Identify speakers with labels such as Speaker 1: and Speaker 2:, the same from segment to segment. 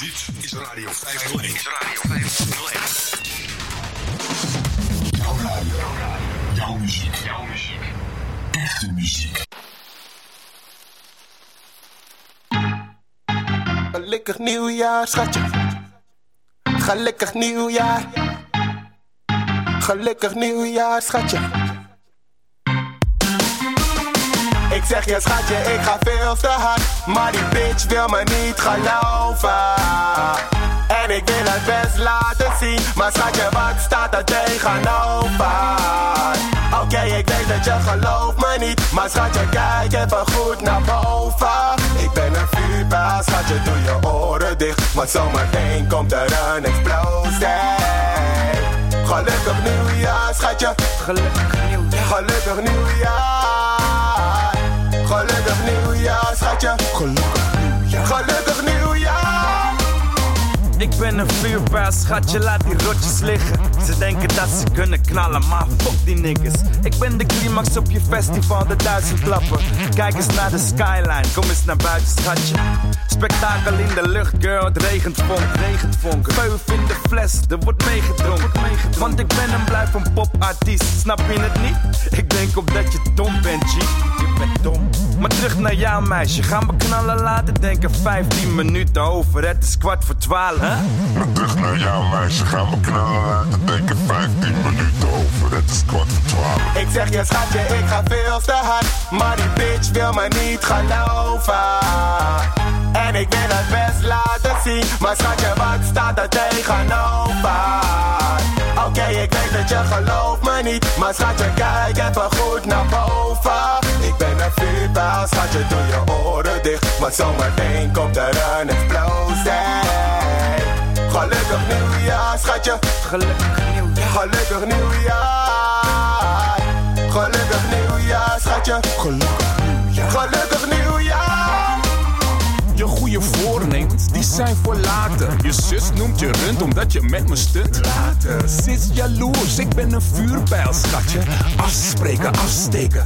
Speaker 1: Dit is Radio 501. Is Radio 501. Jouw radio. Jouw muziek. Jouw muziek. Echte muziek.
Speaker 2: Gelukkig nieuwjaar, schatje. Gelukkig nieuwjaar. Gelukkig nieuwjaar, schatje. Ik zeg je schatje, ik ga veel te hard. Maar die bitch wil me niet geloven. En ik wil het best laten zien. Maar schatje, wat staat er tegenover? Oké, ik weet dat je gelooft me niet. Maar schatje, kijk even goed naar boven. Ik ben een vuurpijl, schatje, doe je oren dicht. Want zometeen komt er een explosie. Gelukkig nieuwjaar, schatje. Gelukkig nieuwjaar. Gelukkig nieuwjaar Gelukkig nieuwjaar, schatje Gelukkig nieuwjaar Gelukkig nieuwjaar
Speaker 3: Ik ben een vuurpijl, schatje, laat die rotjes liggen. Ze denken dat ze kunnen knallen, maar fuck die niggas. Ik ben de climax op je festival, de duizend klappen. Kijk eens naar de skyline, kom eens naar buiten, schatje. Spektakel in de lucht, girl, het regent vonk, regent vonk. Peuf in de fles, er wordt meegedronken. Want ik ben en blijf een popartiest, snap je het niet? Ik denk op dat je dom bent, G. Je bent dom. Maar terug naar jou, meisje, gaan we knallen laten denken 15 minuten over, het is kwart voor 12. Huh?
Speaker 1: Terug naar jou, meisje. Gaan we knallen laten denken 15 minuten over. Het is kwart voor 12.
Speaker 2: Ik zeg je schatje, ik ga veel te hard Maar die bitch wil me niet geloven En ik wil het best laten zien Maar schatje, wat staat er tegenover? Oké, ik weet dat je gelooft me niet Maar schatje, kijk even goed naar boven Ik ben een vuurpijl, schatje, doe je oren dicht Want zometeen komt er een explosie Gelukkig nieuwjaar, schatje
Speaker 3: Gelukkig nieuwjaar.
Speaker 2: Gelukkig nieuwjaar. Gelukkig nieuwjaar, schatje. Gelukkig nieuwjaar. Gelukkig nieuwjaar.
Speaker 4: Je goede voornemens, die zijn voor later. Je zus noemt je rund omdat je met me stunt. Later, ze is jaloers, ik ben een vuurpijl, schatje. Afspreken, afsteken,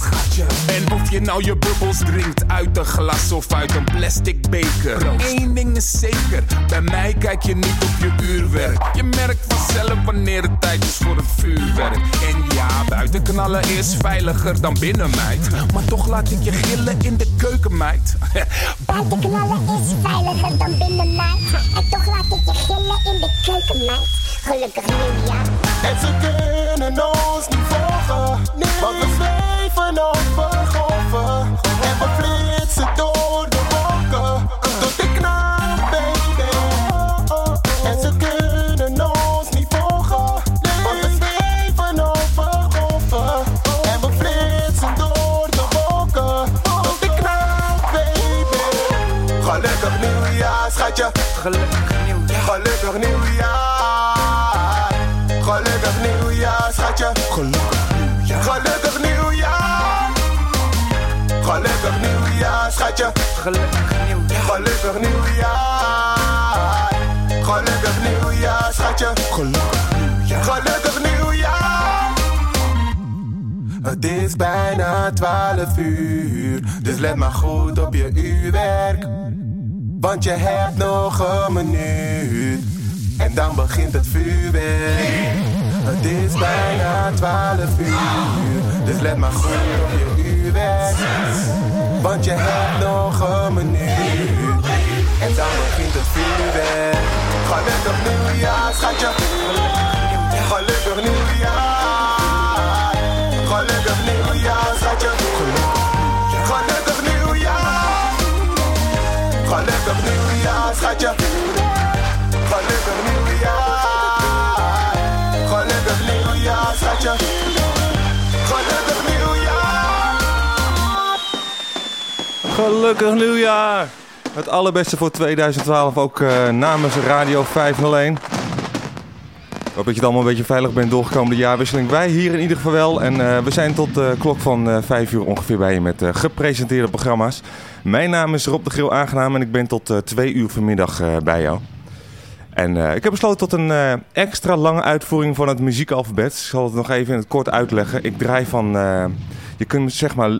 Speaker 4: schatje. En of je nou je bubbels drinkt uit een glas of uit een plastic beker. Eén ding is zeker, bij mij kijk je niet op je uurwerk. Je merkt vanzelf wanneer het tijd is voor het vuurwerk. En ja, buiten knallen is veiliger dan binnen, meid. Maar toch laat ik je gillen in de keuken, meid.
Speaker 5: Buiten knallen is veiliger dan binnen mij. En toch laat ik je gillen in de keuken, meid. Gelukkig nieuwjaar.
Speaker 2: En ze kunnen ons niet volgen. Want we zweven over golven. Gelukkig nieuwjaar.
Speaker 3: Gelukkig nieuwjaar.
Speaker 2: Gelukkig nieuwjaar, schatje. Gelukkig nieuwjaar. Gelukkig nieuwjaar. Gelukkig nieuwjaar, schatje.
Speaker 3: Gelukkig nieuwjaar.
Speaker 2: Gelukkig nieuwjaar. Gelukkig nieuwjaar, schatje. Gelukkig nieuwjaar. Gelukkig nieuwjaar. Het is bijna 12 uur, dus let maar goed op je uurwerk. Want je hebt nog een minuut en dan begint het vuurwerk. Het is bijna 12 uur, dus let maar goed op je uurwerk. Want je hebt nog een minuut en dan begint het vuurwerk. Gelukkig nieuwjaar, schatje. Gelukkig nieuwjaar. Gelukkig nieuwjaar, schatje. Gelukkig Gelukkig nieuwjaar, schatje. Gelukkig nieuwjaar. Gelukkig nieuwjaar, schatje. Gelukkig nieuwjaar.
Speaker 6: Gelukkig nieuwjaar! Het allerbeste voor 2012 ook eh, namens Radio 501. Ik hoop dat je het allemaal een beetje veilig bent doorgekomen de jaarwisseling. Wij hier in ieder geval wel. En eh, we zijn tot de klok van eh 5 uur ongeveer bij je met eh, gepresenteerde programma's. Mijn naam is Rob de Grill Aangenaam en ik ben tot eh 2 uur vanmiddag eh, bij jou. En eh, ik heb besloten tot een extra lange uitvoering van het muziekalfabet. Ik zal het nog even in het kort uitleggen. Ik draai van... je kunt zeg maar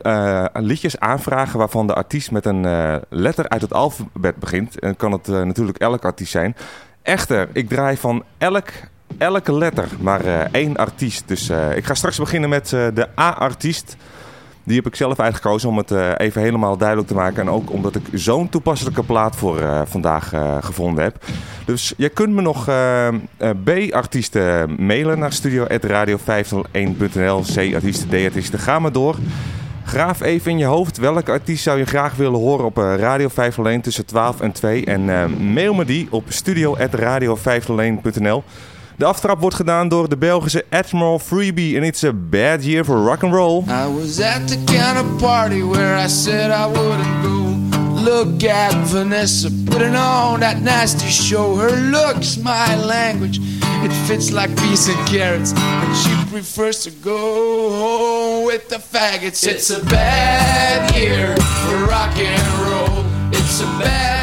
Speaker 6: liedjes aanvragen waarvan de artiest met een letter uit het alfabet begint. En kan het natuurlijk elk artiest zijn. Echter, ik draai van elk, elke letter maar één artiest. Dus ik ga straks beginnen met de A-artiest. Die heb ik zelf uitgekozen om het eh, even helemaal duidelijk te maken. En ook omdat ik zo'n toepasselijke plaat voor eh, vandaag eh, gevonden heb. Dus je kunt me nog B-artiesten mailen naar studio.radio501.nl. C-artiesten, D-artiesten. Ga maar door. Graaf even in je hoofd welke artiest zou je graag willen horen op Radio 501 tussen 12 en 2. En mail me die op studio.radio501.nl. De aftrap wordt gedaan door de Belgische Admiral Freebie. En it's a bad year for rock and roll.
Speaker 7: I was at the kind of party where I said I wouldn't go. Look at Vanessa putting on that nasty show. Her looks, my language, it fits like peas and carrots. But she prefers to go home with the faggots. It's a bad year for rock and roll. It's a bad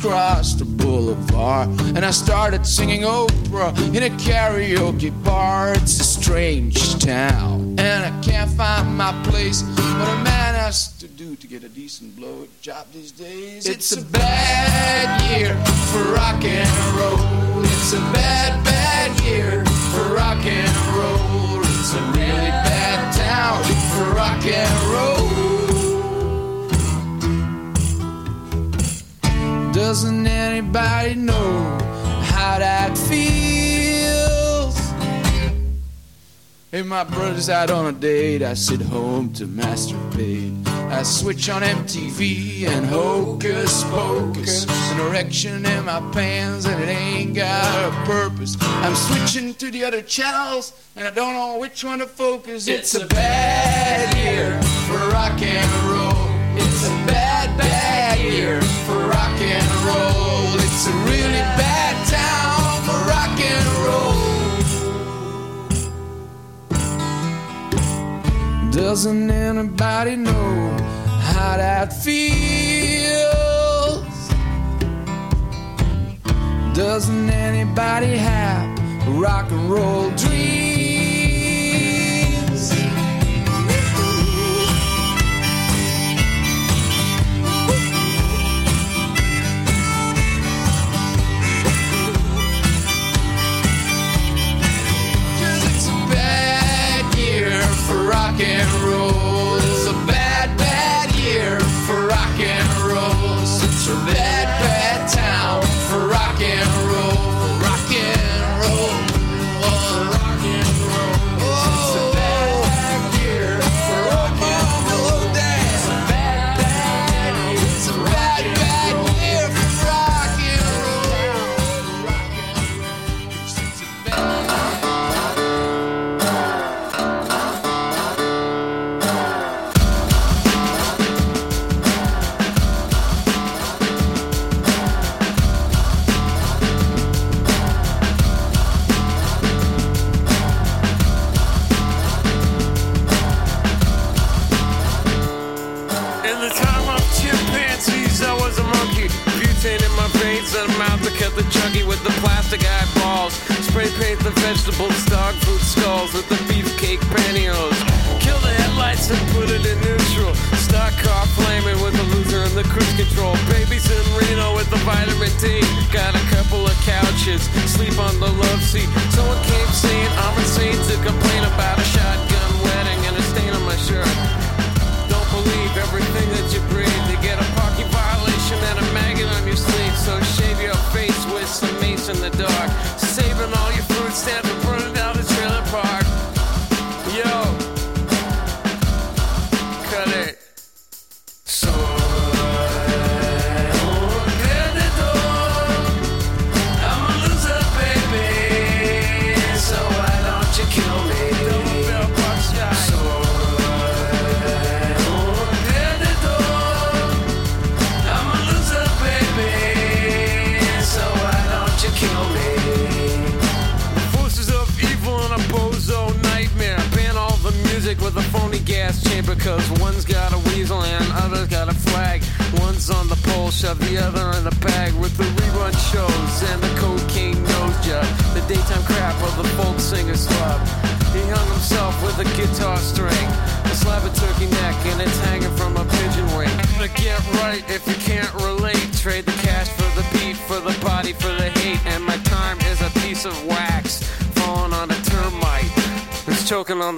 Speaker 7: across the boulevard and I started singing Oprah in a karaoke bar. It's a strange town and I can't find my place. What a man has to do to get a decent blow job these days. It's a bad year for rock and roll. It's a bad, bad year for rock and roll. It's a really bad town for rock and roll. Doesn't anybody know how that feels? If my brother's out on a date, I sit home to masturbate. I switch on MTV and hocus pocus. An erection in my pants and it ain't got a purpose. I'm switching to the other channels and I don't know which one to focus. It's a bad year for rock and roll. It's a bad, bad year rock and roll. It's a really bad town for rock and roll. Doesn't anybody know how that feels? Doesn't anybody have a rock and roll dreams? Rock and roll. It's a bad, bad year for rock and roll. It's a bad, bad
Speaker 8: town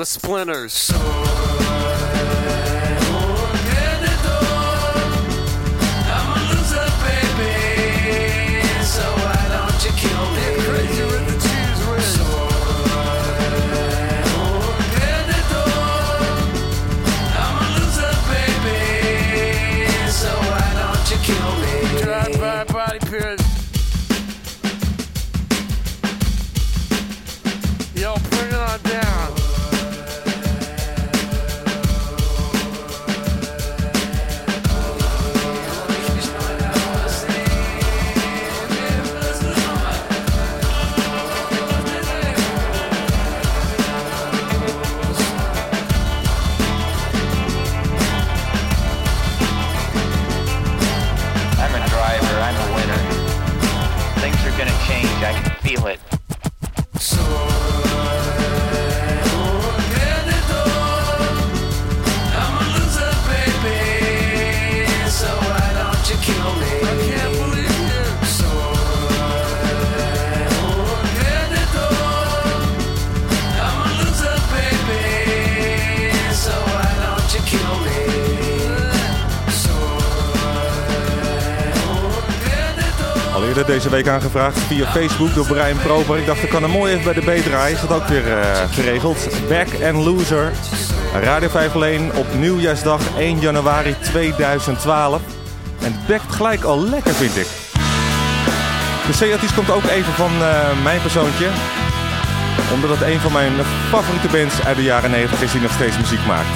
Speaker 8: the splinters.
Speaker 9: week aangevraagd via Facebook door Brian Prover. Ik dacht, ik kan hem mooi even bij de B draaien. Is dat ook weer eh, geregeld. Back and Loser. Radio 501 op nieuwjaarsdag 1 januari 2012. En het bekt gelijk al lekker, vind ik. De Seatis komt ook even van eh, mijn persoontje. Omdat het een van mijn favoriete bands uit de jaren 90 is die nog steeds muziek maakt.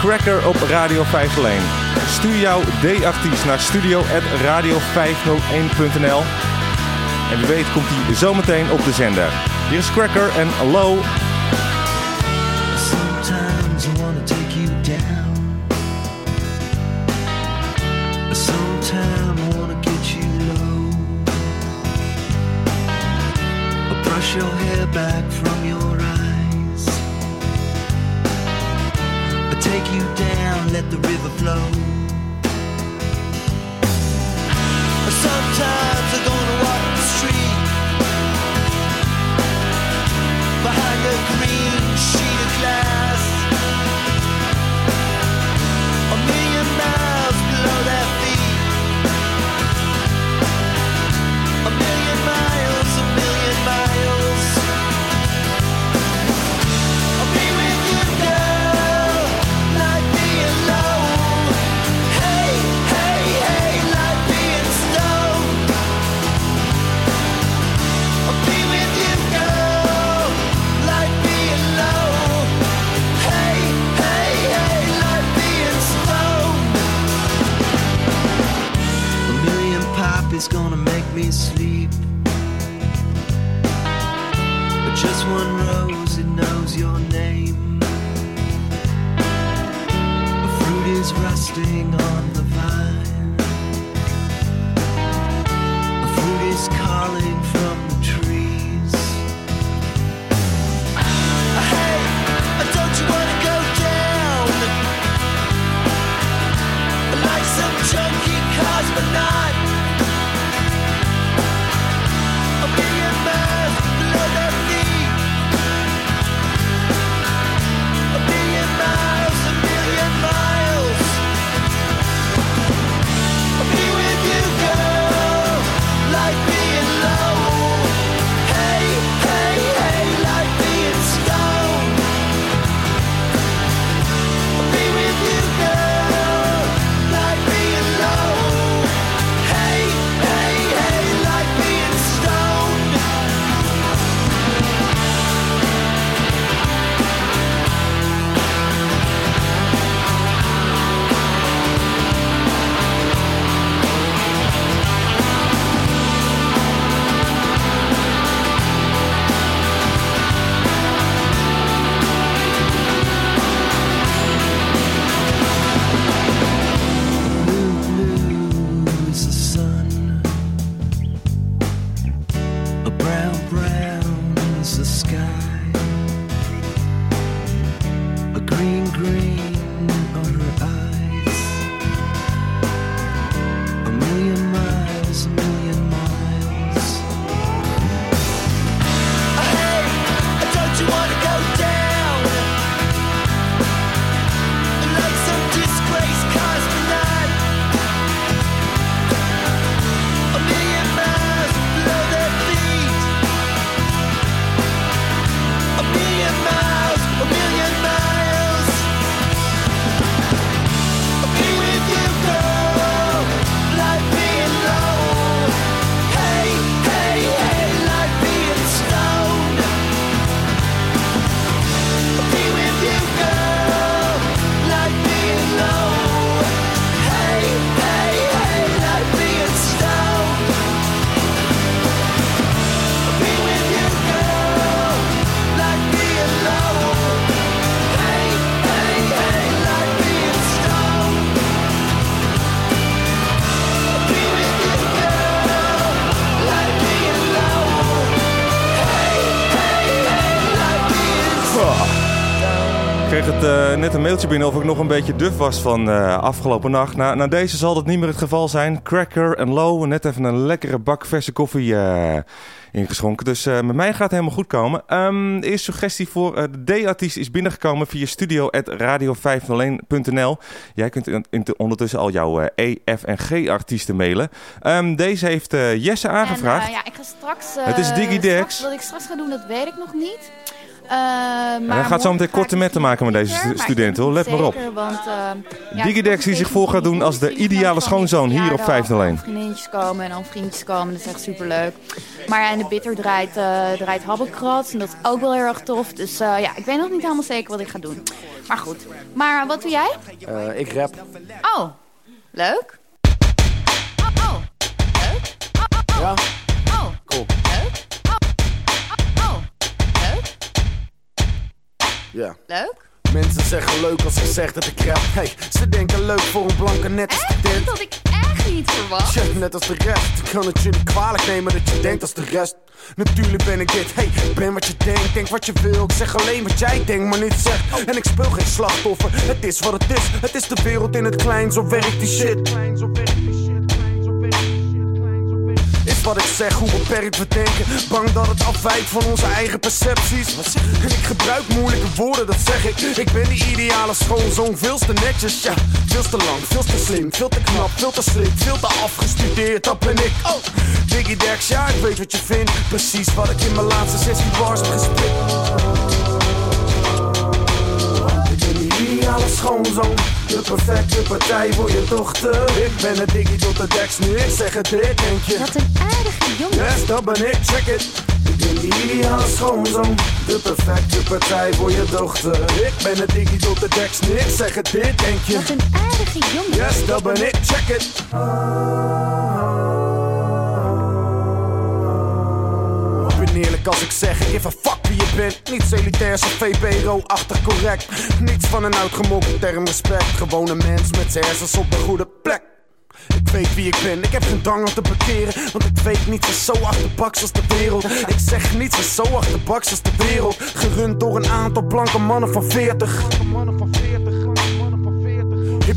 Speaker 9: Cracker op Radio 501. Stuur jouw D18's naar studio.radio501.nl. En wie weet komt hij zometeen op de zender. Hier is Cracker en Low
Speaker 6: net een mailtje binnen of ik nog een beetje duf was van eh, afgelopen nacht. Na, na deze zal dat niet meer het geval zijn. Cracker en low, net even een lekkere bak verse koffie eh, ingeschonken. Dus eh, met mij gaat het helemaal goed komen. Ehm, de eerste suggestie voor de D-artiest is binnengekomen via studio.radio501.nl. Jij kunt in- in- ondertussen al jouw E, F en G-artiesten mailen. Ehm, deze heeft Jesse aangevraagd.
Speaker 10: En, ja, ik ga straks...
Speaker 6: Het is DigiDex.
Speaker 10: Wat ik straks ga doen, dat weet ik nog niet. Eh, maar
Speaker 6: hij gaat zo meteen korte
Speaker 10: ga ik
Speaker 6: metten maken met deze studenten, hoor. Let maar op.
Speaker 10: Want, eh, ja,
Speaker 6: Digidex die zich voor gaat doen als de ideale schoonzoon hier op 501.
Speaker 10: vriendinnetjes komen en dan vriendjes komen. Dat is echt superleuk. Maar ja, en de bitter draait, eh draait Habbekrat. En dat is ook wel heel erg tof. Dus eh, ja, ik weet nog niet helemaal zeker wat ik ga doen. Maar goed. Maar wat doe jij?
Speaker 11: Eh, ik rap.
Speaker 10: Oh, leuk. Oh, oh, leuk. Oh, oh, oh.
Speaker 11: Ja?
Speaker 10: Oh,
Speaker 11: Cool.
Speaker 10: leuk.
Speaker 11: Ja.
Speaker 10: Leuk?
Speaker 11: Mensen zeggen leuk als ik zeg dat ik rap. Hey, ze denken leuk voor een blanke nette student.
Speaker 10: Dat had ik echt niet verwacht.
Speaker 11: Tja, net als de rest. Ik kan het je niet kwalijk nemen dat je denkt als de rest. Natuurlijk ben ik dit, hey, ik ben wat je denkt, denk wat je wil. Ik zeg alleen wat jij denkt, maar niet zegt. En ik speel geen slachtoffer, het is wat het is. Het is de wereld in het klein, zo werkt die shit. Wat ik zeg, hoe beperkt we denken. Bang dat het afwijkt van onze eigen percepties. En ik gebruik moeilijke woorden, dat zeg ik. Ik ben die ideale schoonzoon, veel te netjes, ja. Veel te lang, veel te slim, veel te knap, veel te slim, veel te afgestudeerd, dat ben ik. Oh, Diggy Dex, ja, ik weet wat je vindt. Precies wat ik in mijn laatste 16 bars heb gespit. Schoonzoon, de perfecte partij voor je dochter. Ik ben het Diggy tot de Dex, nu ik zeg het dit, denk je.
Speaker 10: Wat een aardige jongen.
Speaker 11: Yes, dat ben ik, check it. Ik ben die ideale schoonzoon, de perfecte partij voor je dochter. Ik ben het Diggy tot de Dex, nu ik zeg het dit, denk je.
Speaker 10: Wat een aardige jongen.
Speaker 11: Yes, dat ben ik, check it. Ik ben eerlijk als ik zeg, ik geef een fuck bent. Niet elitair, zo VPRO-achtig correct. Niets van een uitgemokte term respect. Gewoon een mens met zijn hersens op de goede plek. Ik weet wie ik ben, ik heb geen drang om te parkeren Want ik weet niets is zo achterbaks als de wereld Ik zeg niets is zo achterbaks als de wereld Gerund door een aantal blanke mannen van 40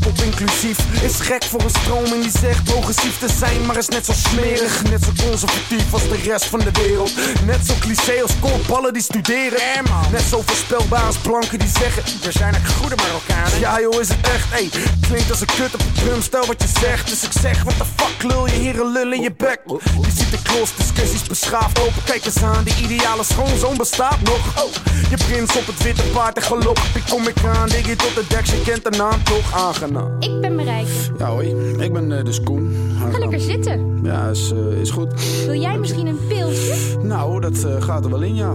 Speaker 11: Hip-hop inclusief is gek voor een stroming die zegt progressief te zijn, maar is net zo smerig. Net zo conservatief als de rest van de wereld. Net zo cliché als korfballen die studeren. Net zo voorspelbaar als blanken die zeggen: We zijn echt goede Marokkanen. Ja, joh, is het echt? Ey, klinkt als een kut op een drum, stel wat je zegt. Dus ik zeg: Wat de fuck lul je hier een lul in je bek? Je ziet de klos, discussies beschaafd open. Kijk eens aan, die ideale schoonzoon bestaat nog. Oh, je prins op het witte paard en galop. Ik kom ik aan, diggy tot de deks, je kent de naam toch aangenaam.
Speaker 12: Ik ben bereid.
Speaker 13: Ja hoi, ik ben eh, dus Koen.
Speaker 12: Ga lekker zitten.
Speaker 13: Ja, is, eh, is goed.
Speaker 12: Wil jij misschien een pilsje?
Speaker 13: Nou, dat eh, gaat er wel in, ja.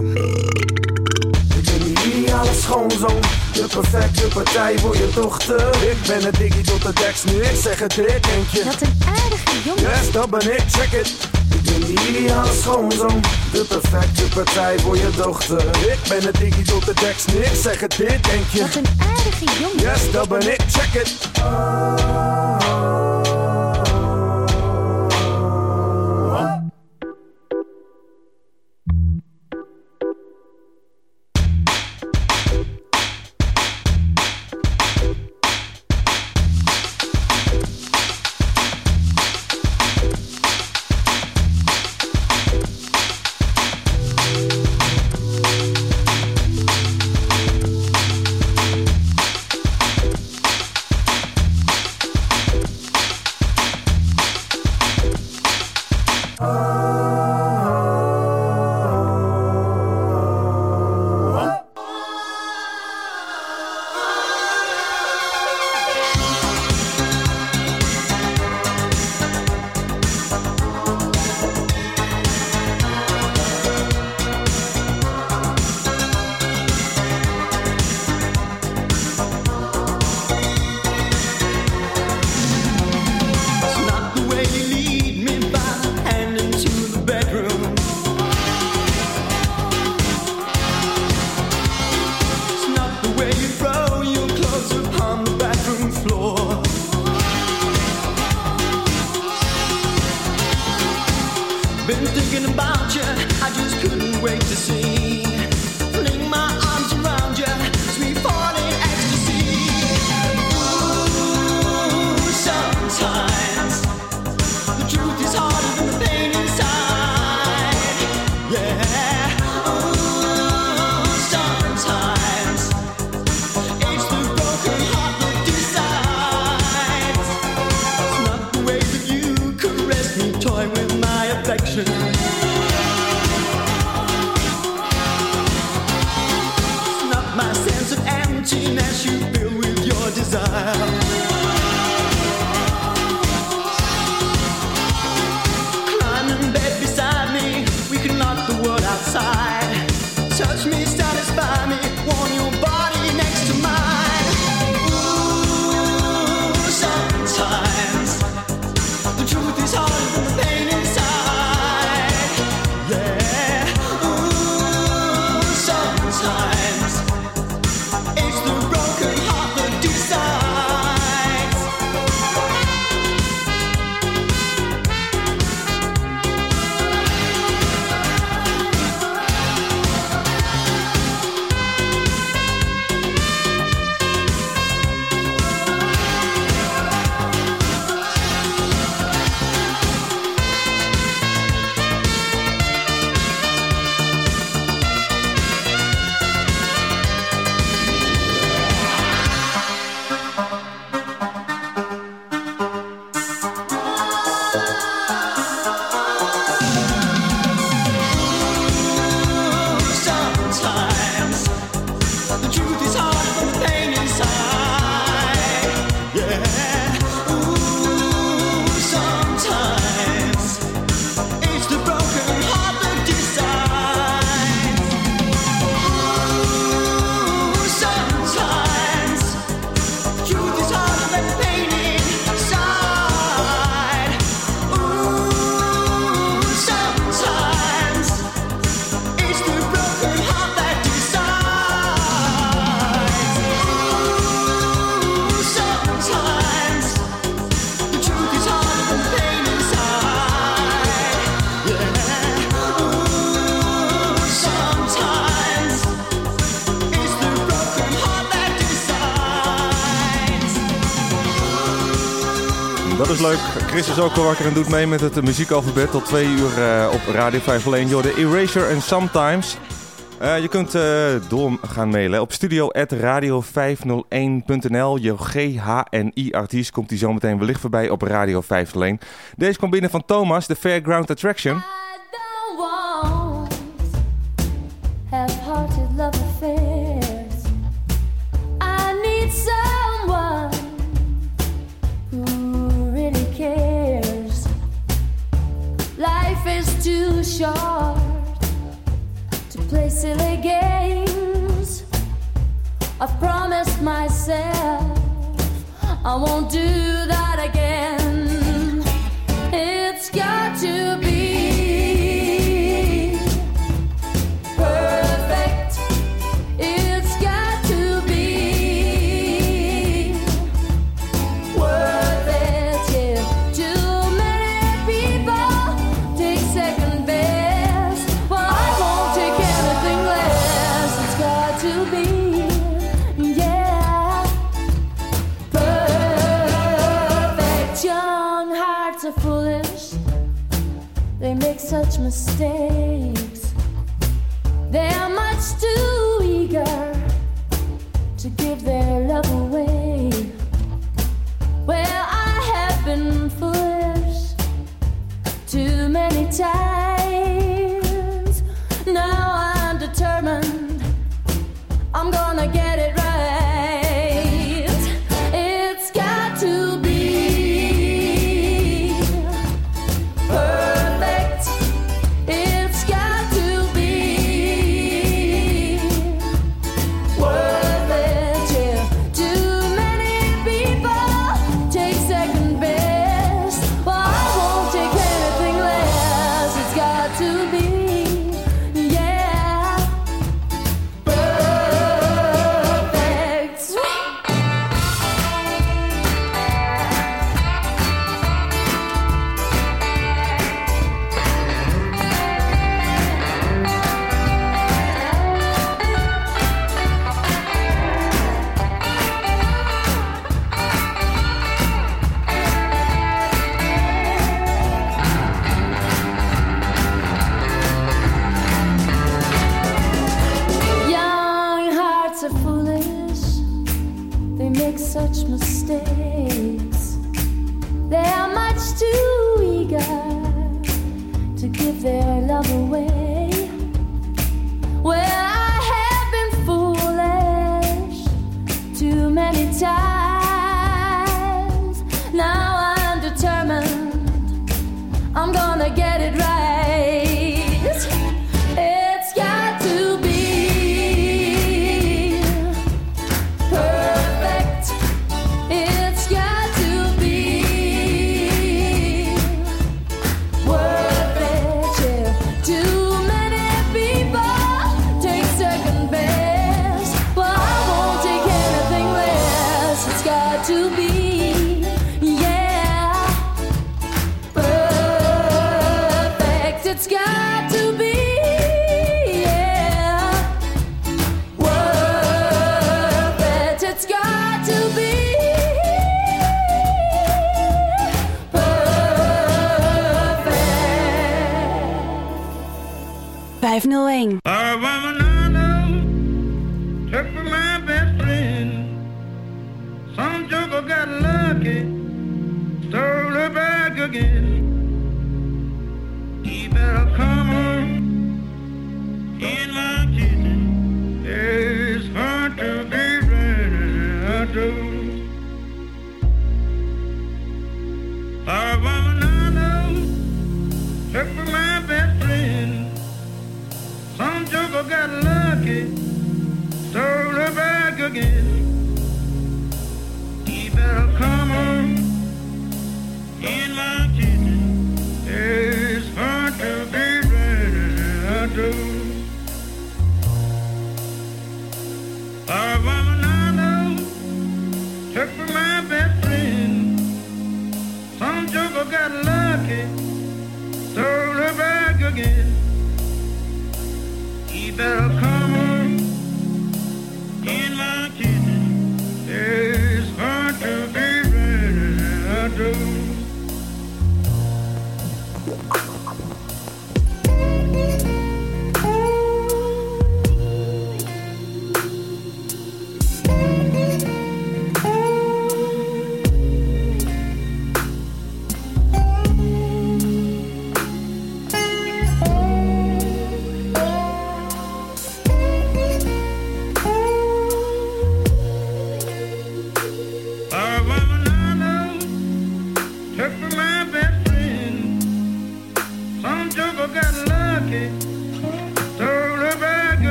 Speaker 11: Ik ben die ideale schoonzoon, de perfecte partij voor je dochter. Ik ben het diggy tot de deks, nu ik zeg het dit, denk je.
Speaker 10: Wat een aardige jongen.
Speaker 11: Yes, dat ben ik, check it. Ideale schoonzoon, de perfecte partij voor je dochter. Ik ben het diggy tot de deks, nu ik zeg het dit, denk je.
Speaker 10: Wat een aardige jongen.
Speaker 11: Yes, dat ben ik, check it.
Speaker 14: find Christus ook al wakker en doet mee met het muziekalfabet tot twee uur eh, op Radio 501. Joh, de Erasure and Sometimes. Eh, je kunt uh, door gaan mailen op studio.radio501.nl. Je GHNI-artiest komt die zometeen wellicht voorbij op Radio 501. Deze kwam binnen van Thomas, de Fairground Attraction.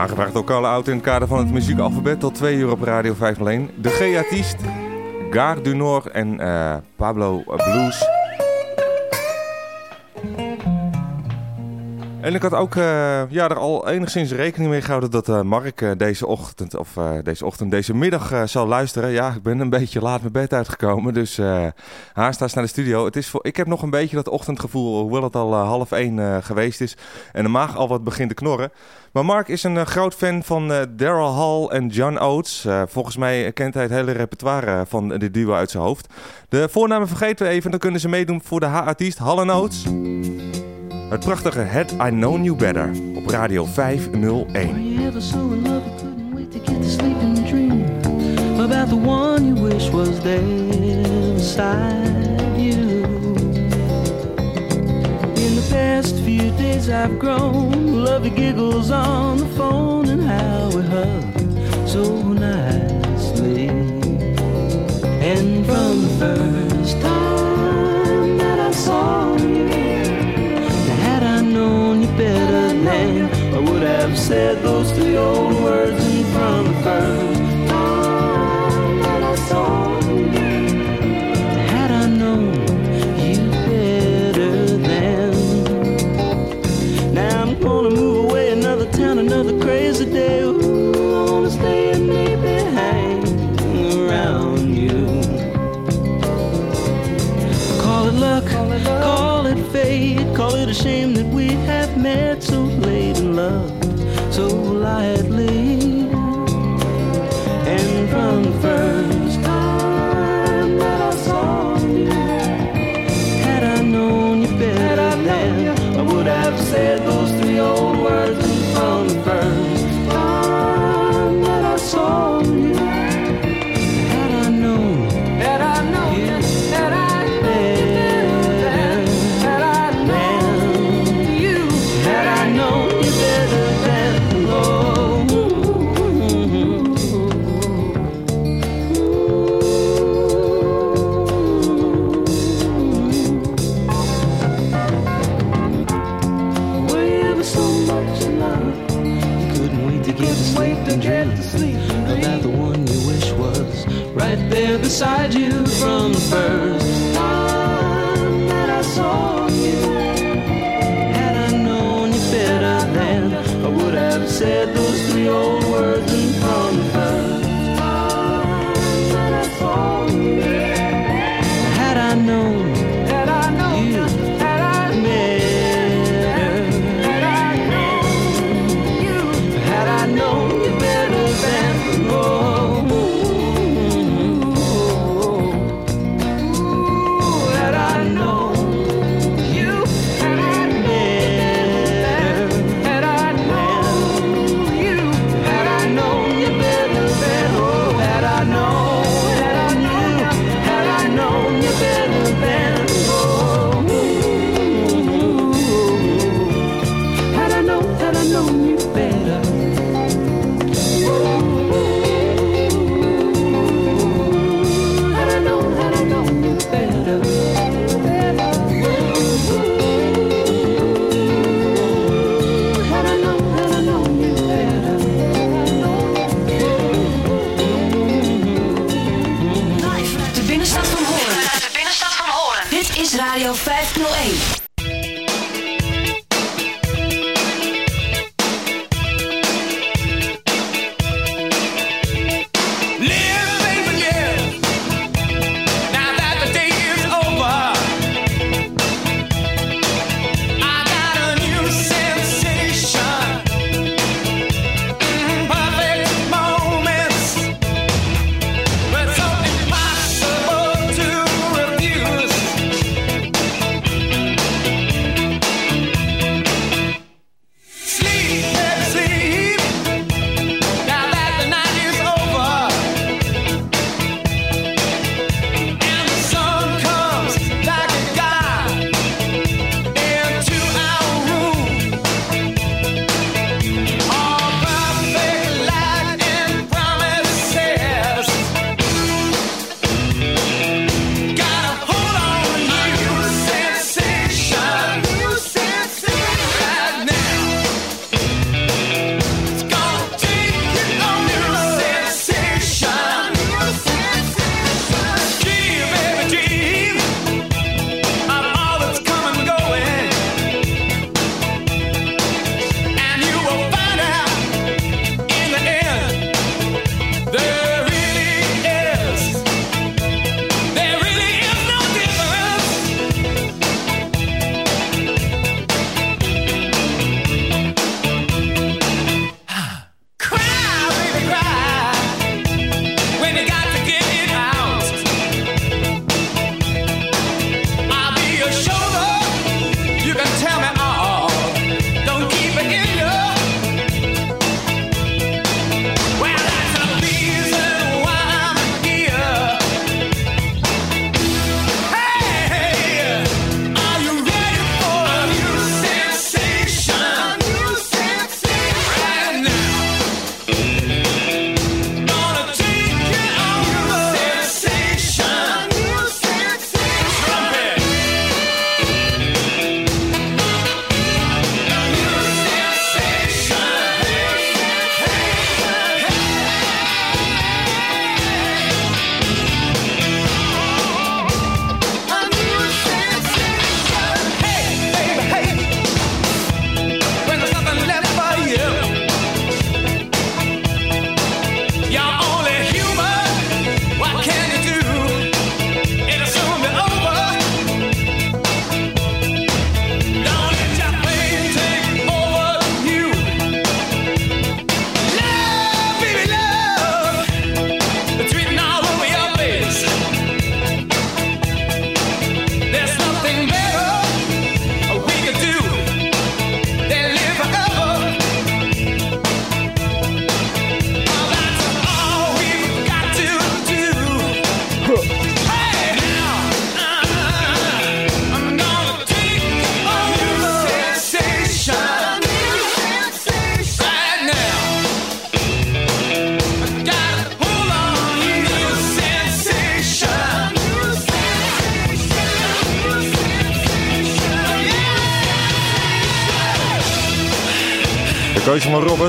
Speaker 6: Aangevraagd door Carle Auto in het kader van het muziekalfabet tot 2 uur op Radio 501. De G-artiest, Gare du en eh, Pablo Blues. En ik had ook eh, ja, er al enigszins rekening mee gehouden dat eh, Mark eh, deze ochtend, of deze ochtend, deze middag zou luisteren. Ja, ik ben een beetje laat mijn bed uitgekomen, dus haast haast naar de studio. Het is voor, ik heb nog een beetje dat ochtendgevoel, hoewel het al half één geweest is en de maag al wat begint te knorren. Maar Mark is een groot fan van Daryl Hall en John Oates. Volgens mij kent hij het hele repertoire van dit duo uit zijn hoofd. De voornamen vergeten we even, dan kunnen ze meedoen voor de H-artiest Hall Oates. Het prachtige Had I Known You Better op Radio 501.
Speaker 15: About the one you wish was there beside you. In the past few days I've grown. Love your giggles on the phone and how we hug so nicely. And from the first time that I saw you. name, I would have said those three old words in
Speaker 16: front of her.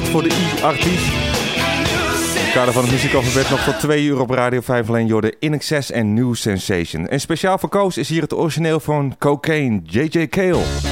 Speaker 16: voor de I-artiest. In het kader van het muziekalfabet nog tot twee uur op Radio 5 alleen jorde In Excess en New Sensation. En speciaal voor Koos is hier het origineel van Cocaine, J.J.
Speaker 6: Kale.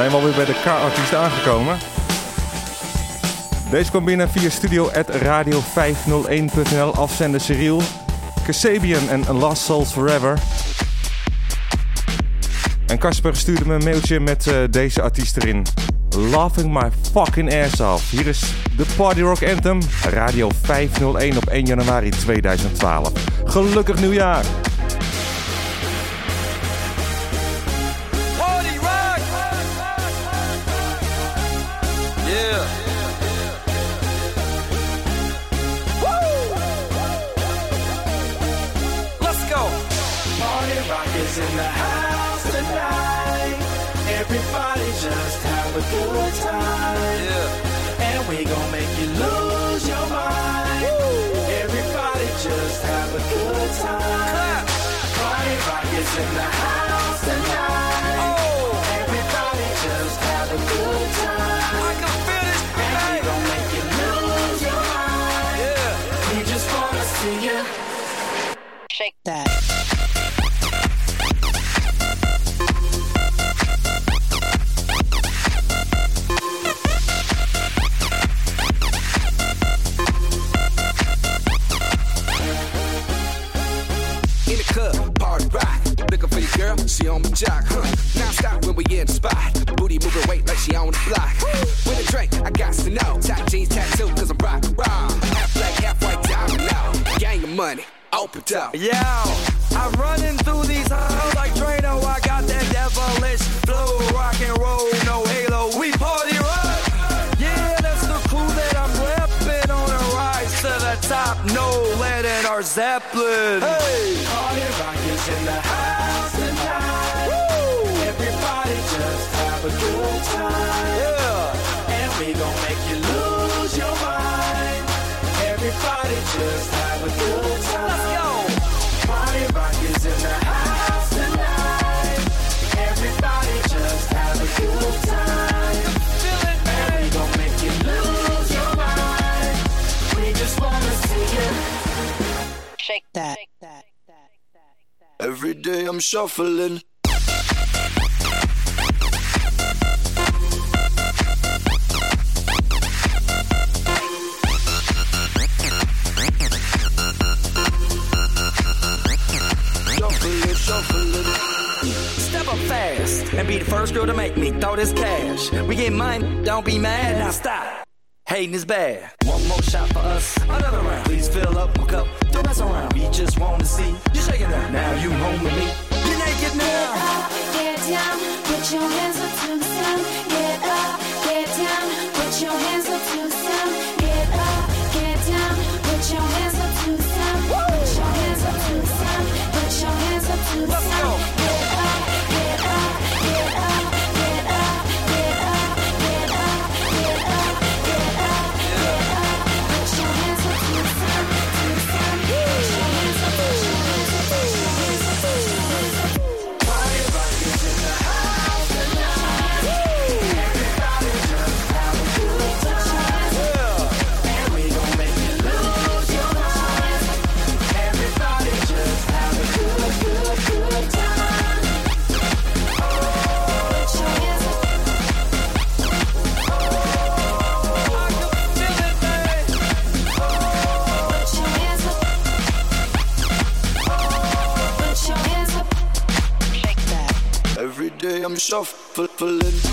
Speaker 6: Zijn we alweer bij de K-artiest aangekomen. Deze kwam binnen via studio.radio501.nl. Afzender Cyril, Kasabian en Lost Souls Forever. En Casper stuurde me een mailtje met eh, deze artiest erin. Laughing my fucking ass off. Hier is de Party Rock Anthem. Radio 501 op 1 januari 2012. Gelukkig nieuwjaar!
Speaker 17: Booty like she on the block. With a drink, I got to know. Tight jeans tattoo, cause I'm rock raw. Half black, half white diamond now. Gang of money, open up.
Speaker 3: Yo, I'm running through these halls like Drano. I got that devilish flow, rock and roll, no halo. We party rock. Yeah, that's the crew that I'm repping on a rise to the top. No lead in our Zeppelin. Hey,
Speaker 2: Party rock is in the house tonight. Everybody just have a good just have a good time. Let's go. Party rock is in the house tonight. Everybody just have a good time. And we gon' make you lose your mind. We just wanna see you.
Speaker 18: Shake that.
Speaker 19: Every day I'm. Shuffling,
Speaker 3: and be the first girl to make me throw this cash. We get mine, don't be mad, now stop. Hating is bad. One more shot for us, another round. Please fill up my cup, don't mess around. We just want to see you shaking that. Now you home with me. You're naked now.
Speaker 20: Get down, put your hands up to the sun. Get up, get down, put your hands up
Speaker 19: I'm shuffling.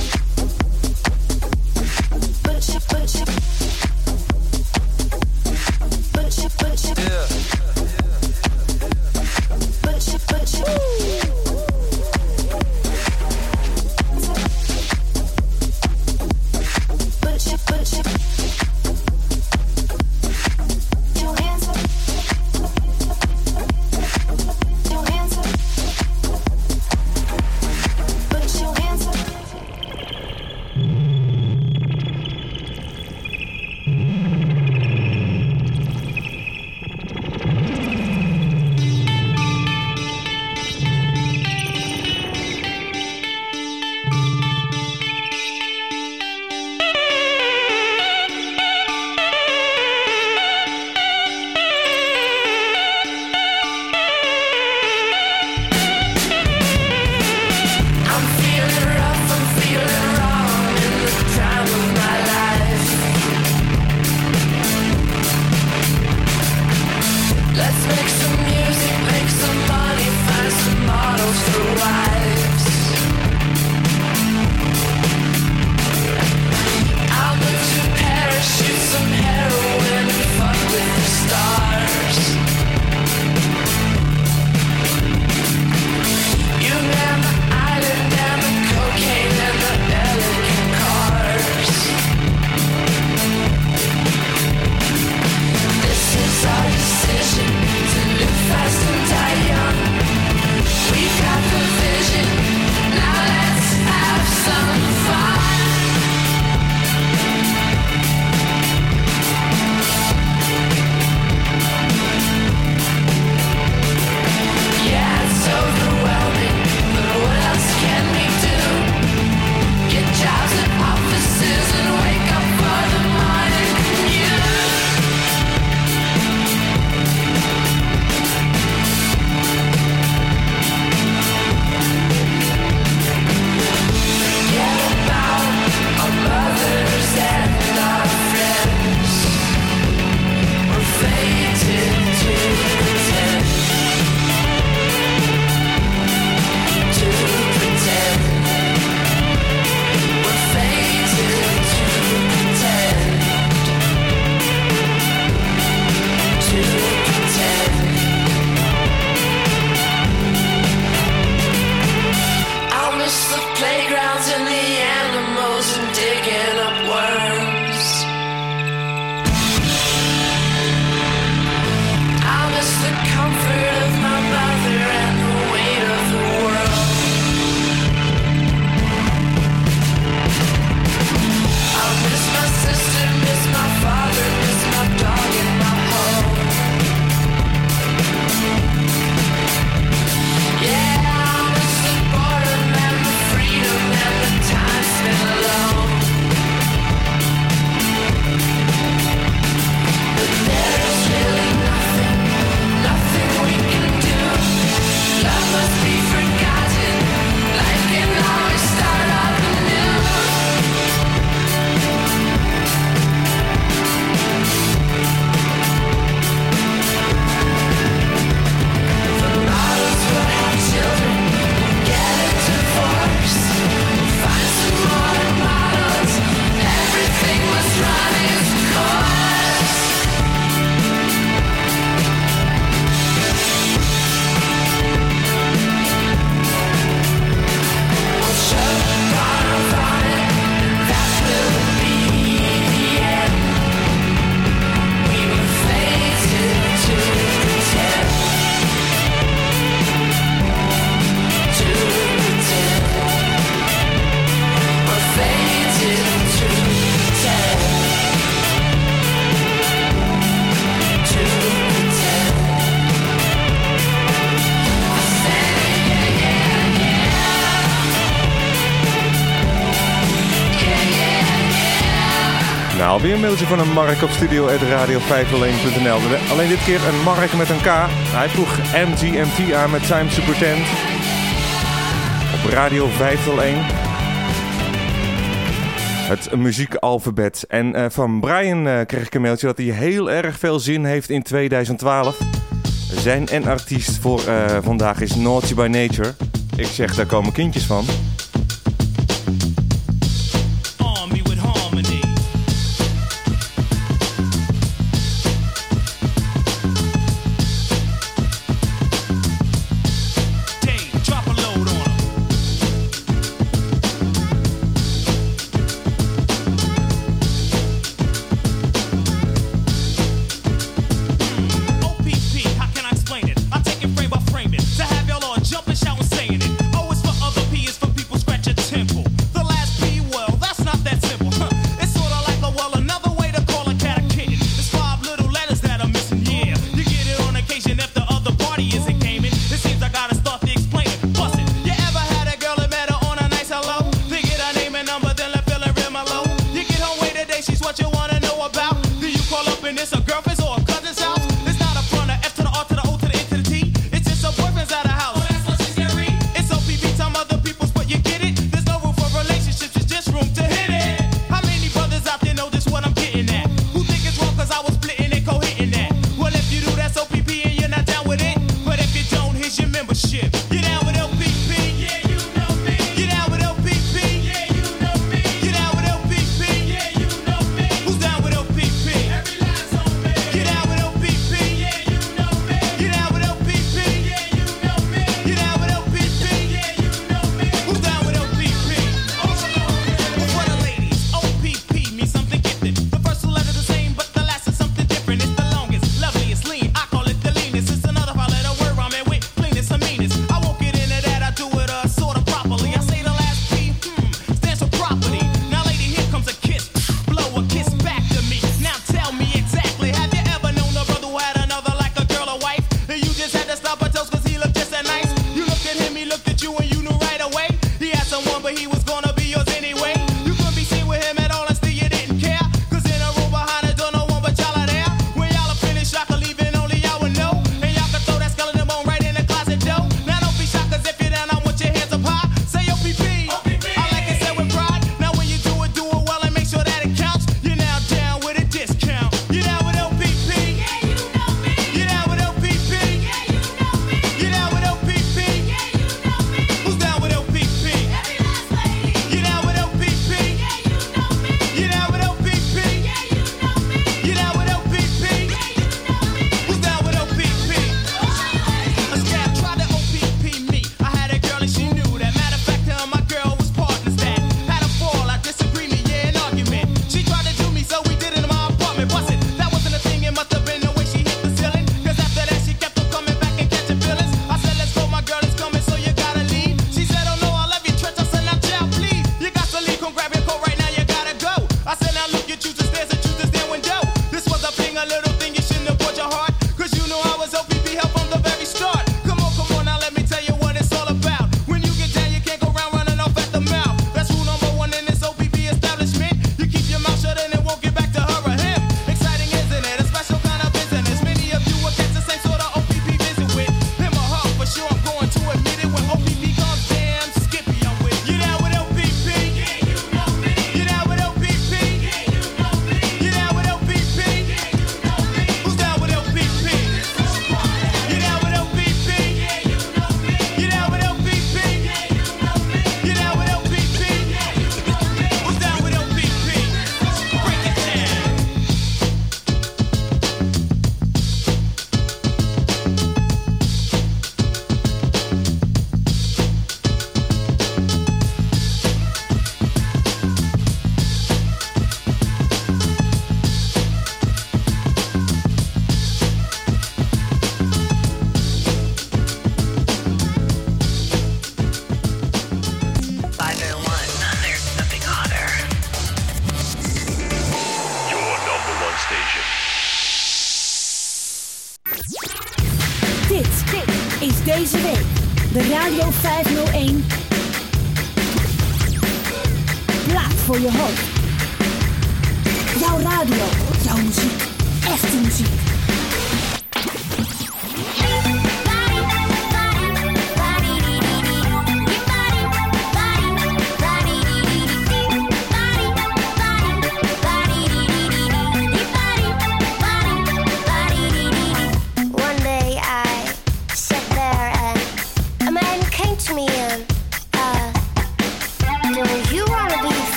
Speaker 21: van een Mark op studio.radio501.nl. Alleen dit keer een Mark met een K. Hij vroeg MGMT aan met Time Super Tent. Op Radio 501. Het muziekalfabet. En eh, van Brian eh, kreeg ik een mailtje dat hij heel erg veel zin heeft in 2012. Zijn en artiest voor eh, vandaag is Naughty by Nature. Ik zeg, daar komen kindjes van.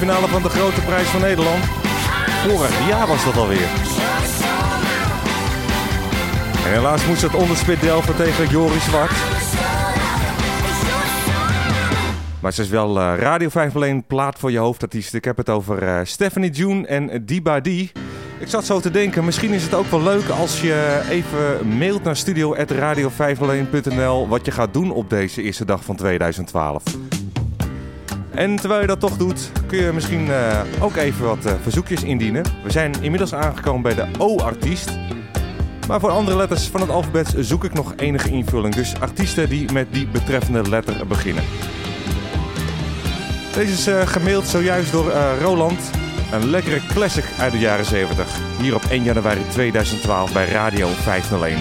Speaker 6: Finale van de Grote Prijs van Nederland. Vorig jaar was dat alweer. En helaas moest het onderspit delven tegen Joris Zwart. Maar ze is wel eh, Radio 5 alleen plaat voor je hoofdartiest. Ik heb het over eh, Stephanie June en Diba D. Ik zat zo te denken, misschien is het ook wel leuk als je even mailt naar studio.radio501.nl wat je gaat doen op deze eerste dag van 2012. En terwijl je dat toch doet, kun je misschien eh, ook even wat eh, verzoekjes indienen. We zijn inmiddels aangekomen bij de O-artiest. Maar voor andere letters van het alfabet zoek ik nog enige invulling. Dus artiesten die met die betreffende letter beginnen. Deze is eh, gemaild zojuist door Roland. Een lekkere classic uit de jaren 70. Hier op 1 januari 2012 bij Radio 501.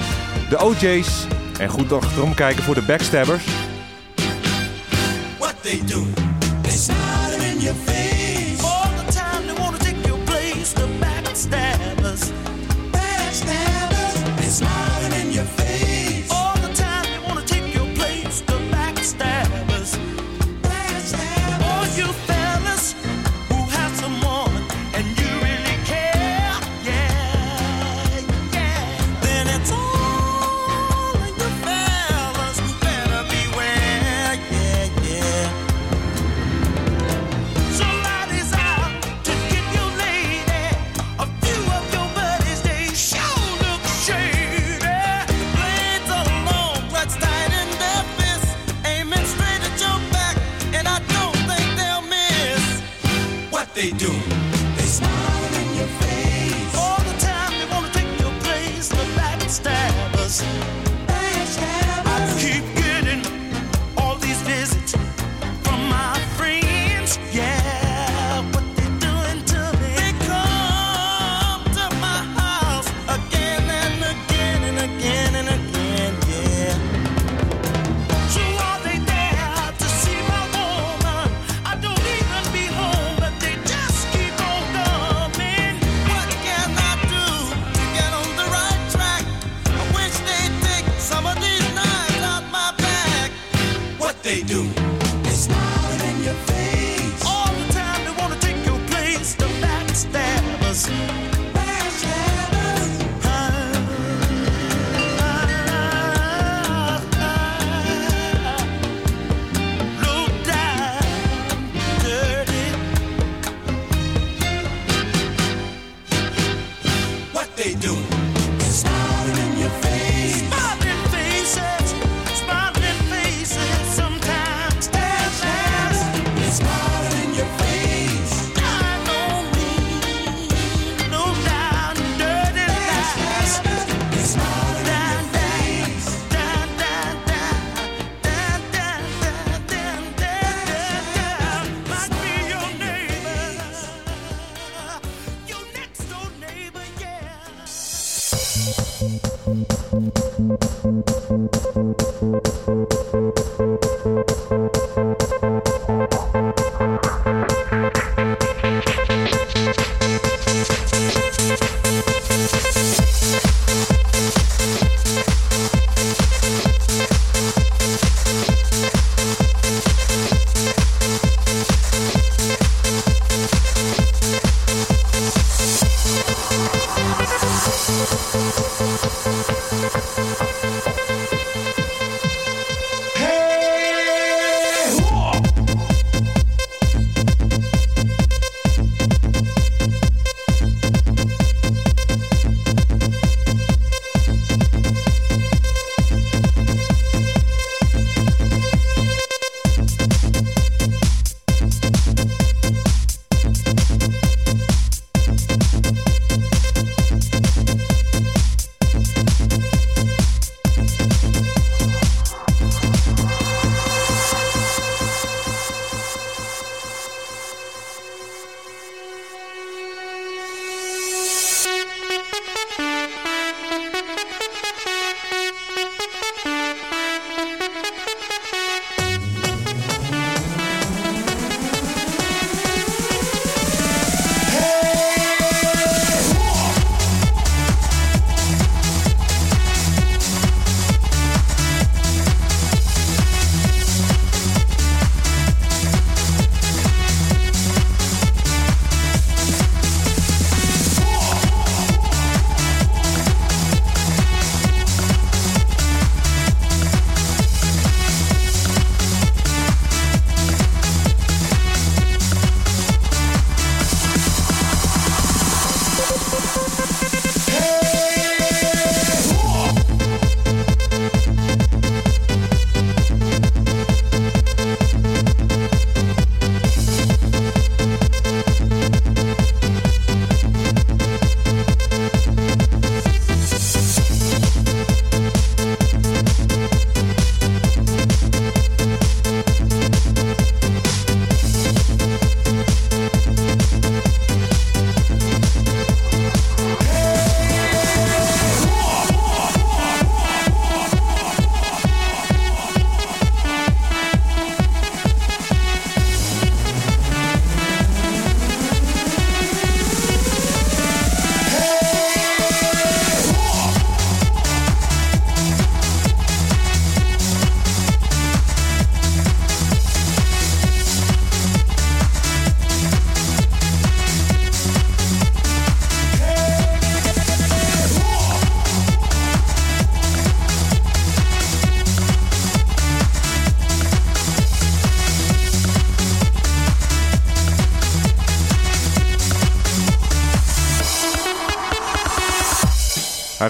Speaker 6: De OJ's. En goed achterom kijken voor de backstabbers.
Speaker 21: What they do, your face.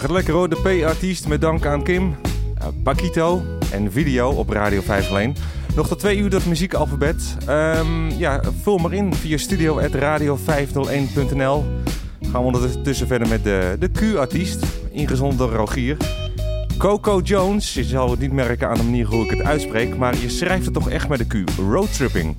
Speaker 20: Lekker Rode P-artiest met dank aan Kim, eh, Bakito en Video op Radio 501. Nog tot twee uur dat muziekalfabet. Um, ja, vul maar in via studio.radio501.nl. Gaan we ondertussen verder met de, de Q-artiest, ingezond door Rogier. Coco Jones, je zal het niet merken aan de manier hoe ik het uitspreek, maar je schrijft het toch echt met de Q. Roadtripping.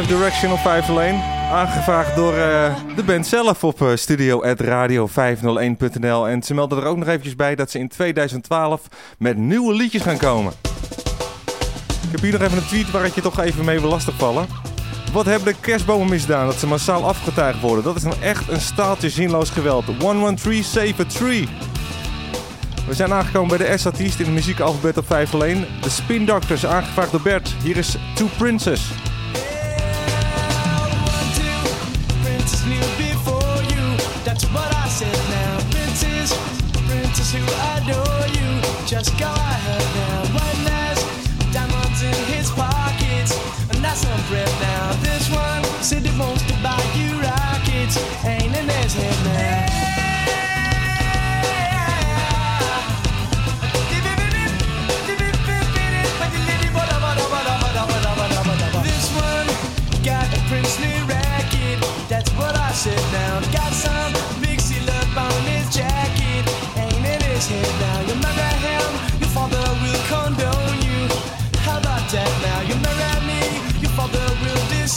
Speaker 22: Live
Speaker 6: Direction op 5 Aangevraagd door eh, de band zelf op eh, uh, studio.radio501.nl. En ze melden er ook nog eventjes bij dat ze in 2012 met nieuwe liedjes gaan komen. Ik heb hier nog even een tweet waar ik je toch even mee wil lastigvallen. Wat hebben de kerstbomen misdaan dat ze massaal afgetuigd worden? Dat is nou echt een staaltje zinloos geweld. 113 Save a Tree. We zijn aangekomen bij de S-artiest in het muziekalfabet op 5. De Spin Doctors, aangevraagd door Bert. Hier is Two Princess.
Speaker 23: Let's go.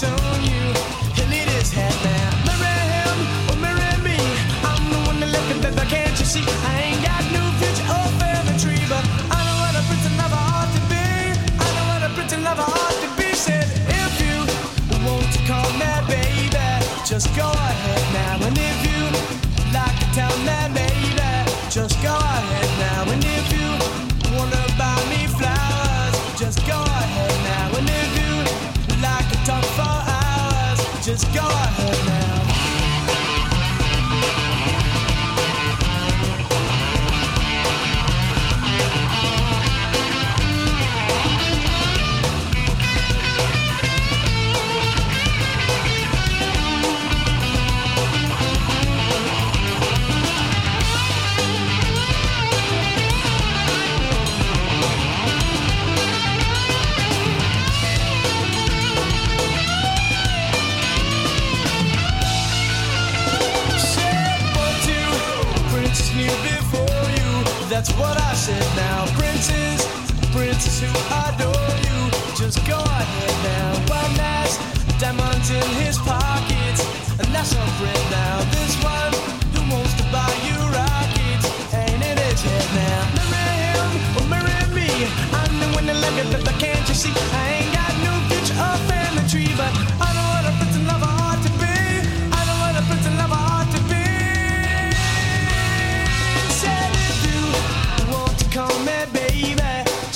Speaker 23: soon you, and it is happening. That's what I said now.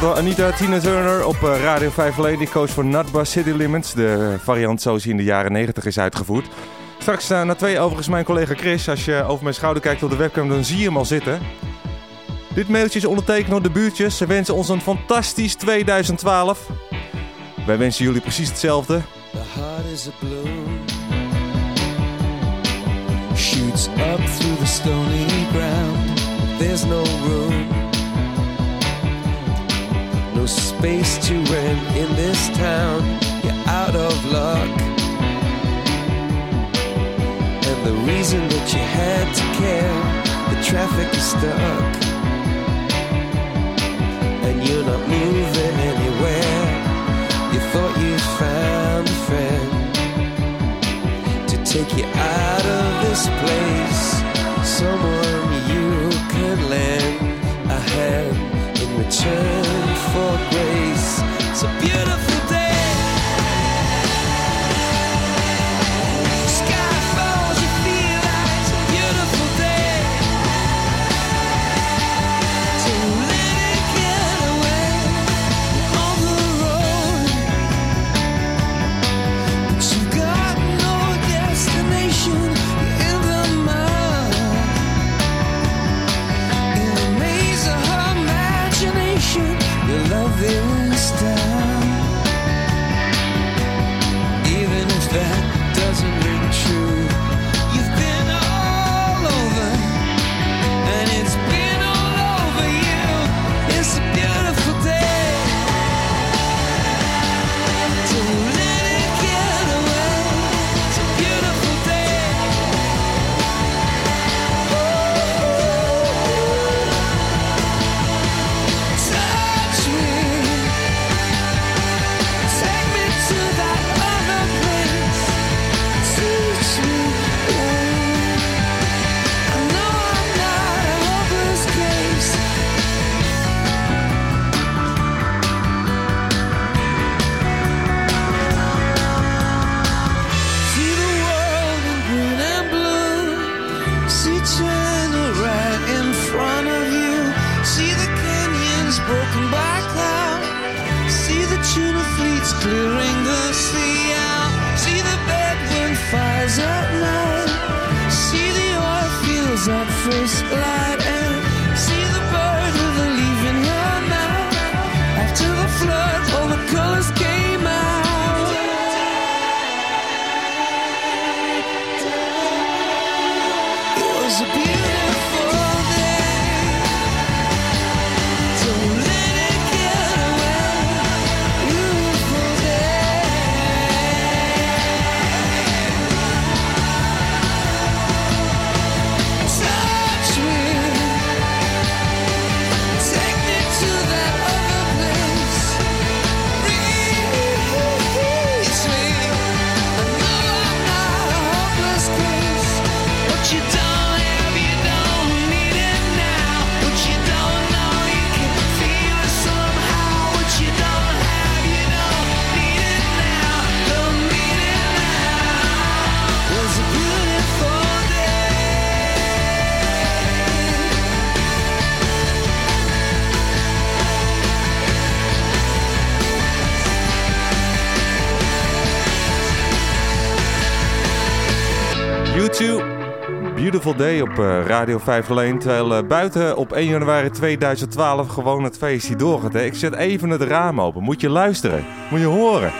Speaker 6: Door Anita Tina Turner op eh, Radio 5 alleen. Die koos voor Nutba City Limits. De variant zoals die in de jaren 90 is uitgevoerd. Straks uh, na twee overigens mijn collega Chris. Als je over mijn schouder kijkt op de webcam, dan zie je hem al zitten. Dit mailtje is ondertekend door de buurtjes. Ze wensen ons een fantastisch 2012. Wij wensen jullie precies hetzelfde.
Speaker 15: The heart is a bloom Shoots up through the stony ground There's no room space to rent in this town. You're out of luck. And the reason that you had to care The traffic is stuck. And you're not moving anywhere. You thought you'd found a friend to take you out of this place. Someone you can lend a hand return for grace. It's a beautiful clearing
Speaker 6: Day op eh, Radio 5 alleen. Terwijl eh, buiten op 1 januari 2012 gewoon het feestje doorgaat. Hè. Ik zet even het raam open. Moet je luisteren. Moet je horen.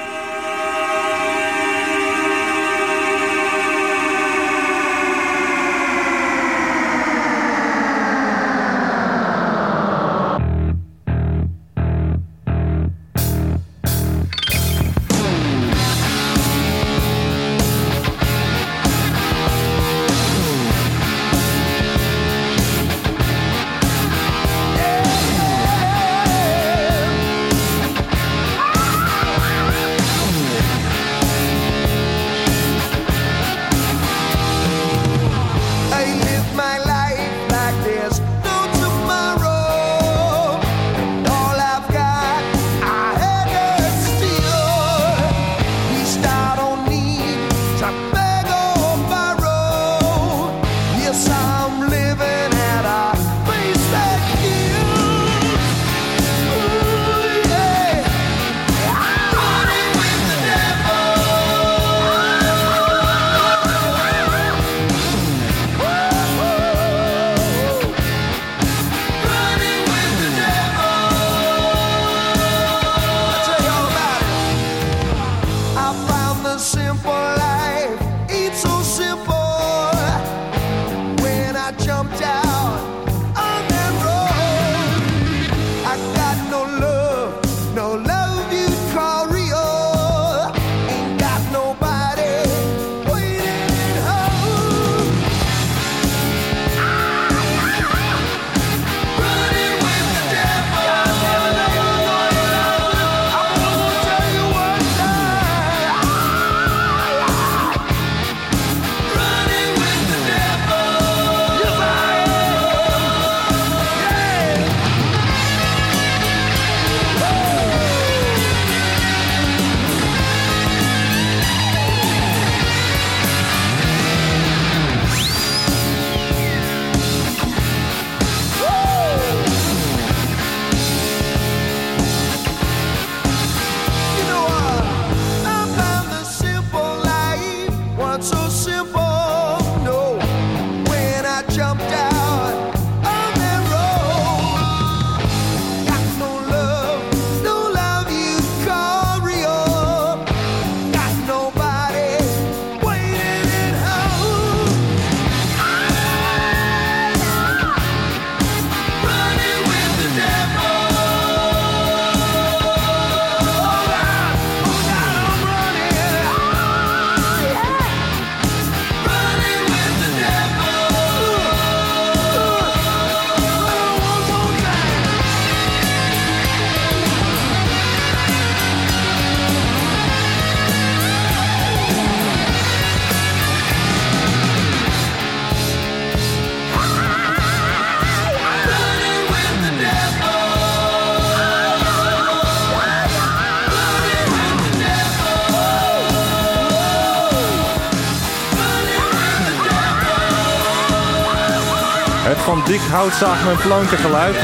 Speaker 24: houtzaag mijn planken geluid.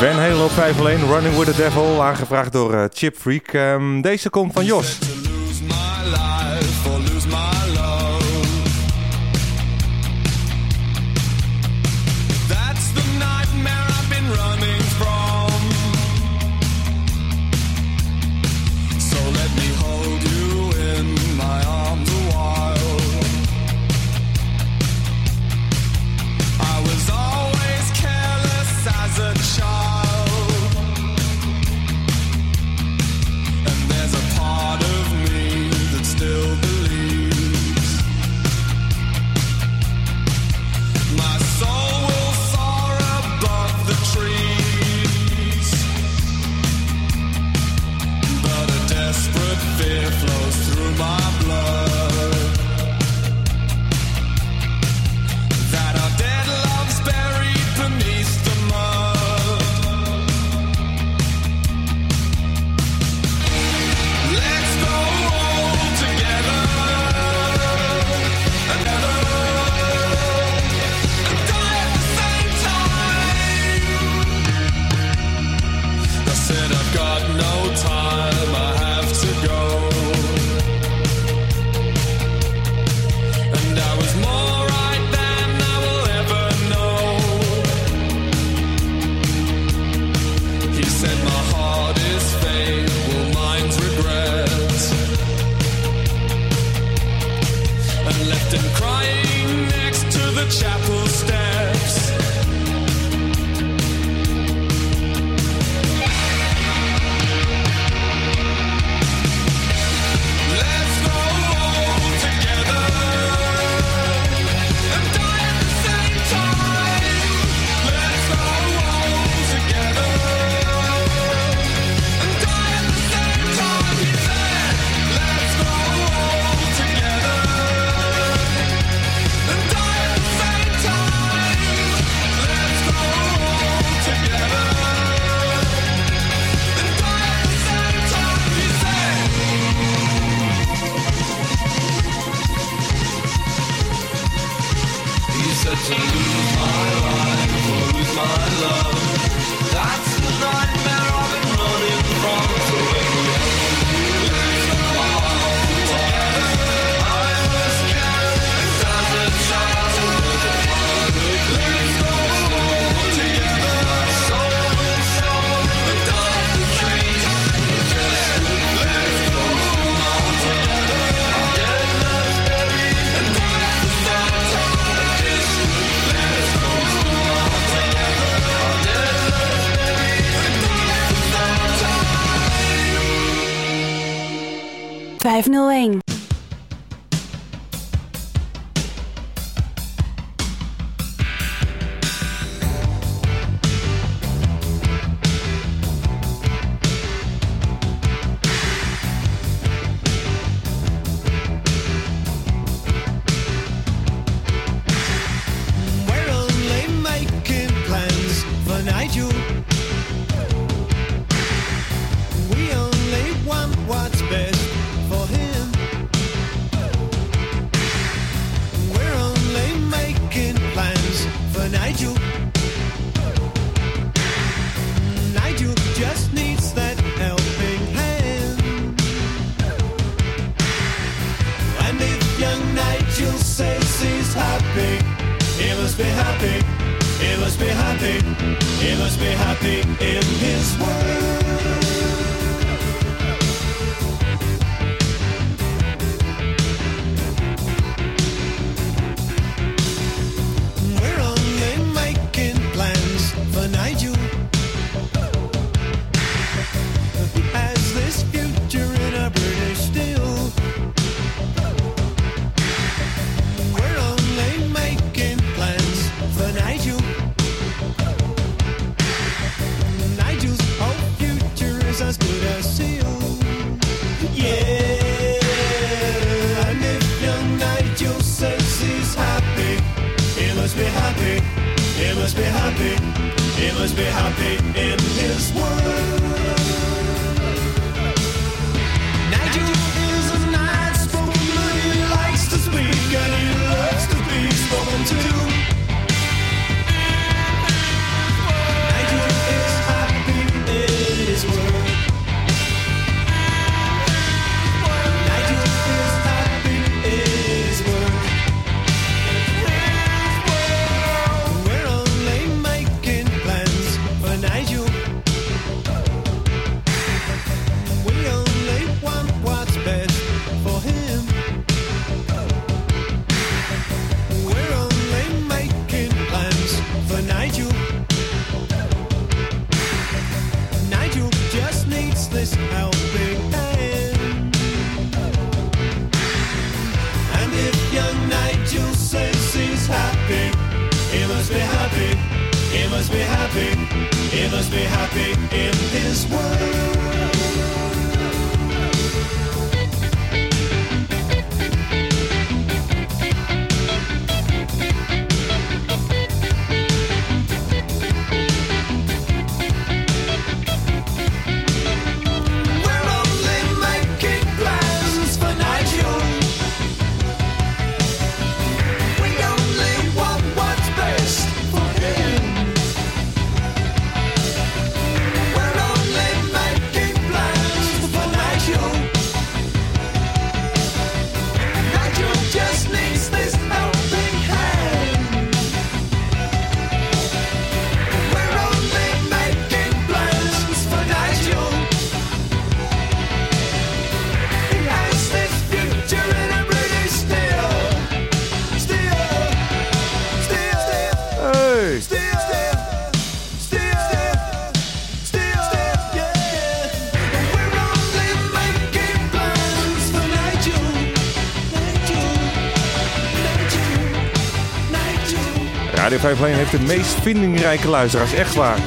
Speaker 24: Ben Halen op 501, Running with the Devil, aangevraagd door eh, Chip Freak. Ehm, deze komt van Jos.
Speaker 25: absolute.
Speaker 23: 501.
Speaker 6: 501 heeft de meest vindingrijke luisteraars, echt waar.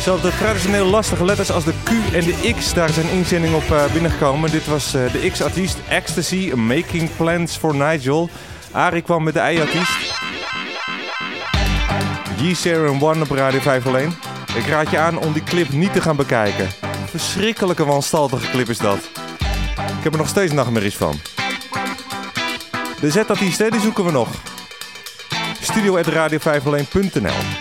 Speaker 6: Zelfs de traditioneel lastige letters als de Q en de X, daar zijn inzendingen op eh, binnengekomen. Dit was eh, de X-artiest Ecstasy, Making Plans for Nigel. Arie kwam met de Y-artiest. G-Serum One op Radio 501. Ik raad je aan om die clip niet te gaan bekijken. Verschrikkelijke wanstaltige clip is dat. Ik heb er nog steeds nachtmerries van. De Z-artiesten, die zoeken we nog. studio.radio501.nl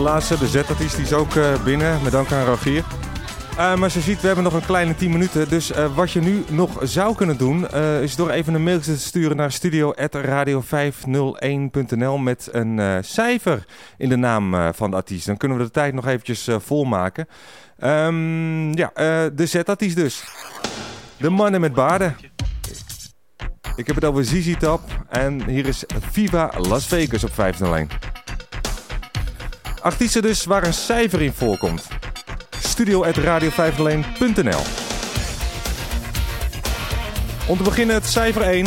Speaker 26: de laatste, de Z-artiest, die is ook eh, binnen. Met aan Rogier. Eh, maar zoals je ziet, we hebben nog een kleine 10 minuten. Dus eh, wat je nu nog zou kunnen doen, is door even een mailtje te sturen naar studio.radio501.nl met een cijfer in de naam van de artiest. Dan kunnen we de tijd nog eventjes volmaken. Ehm, ja, de Z-artiest dus. De mannen met baarden. Ik heb het over ZZ Top en hier is Viva Las Vegas op 501. Artiesten dus waar een cijfer in voorkomt. Studio.radio501.nl Om te beginnen het cijfer 1.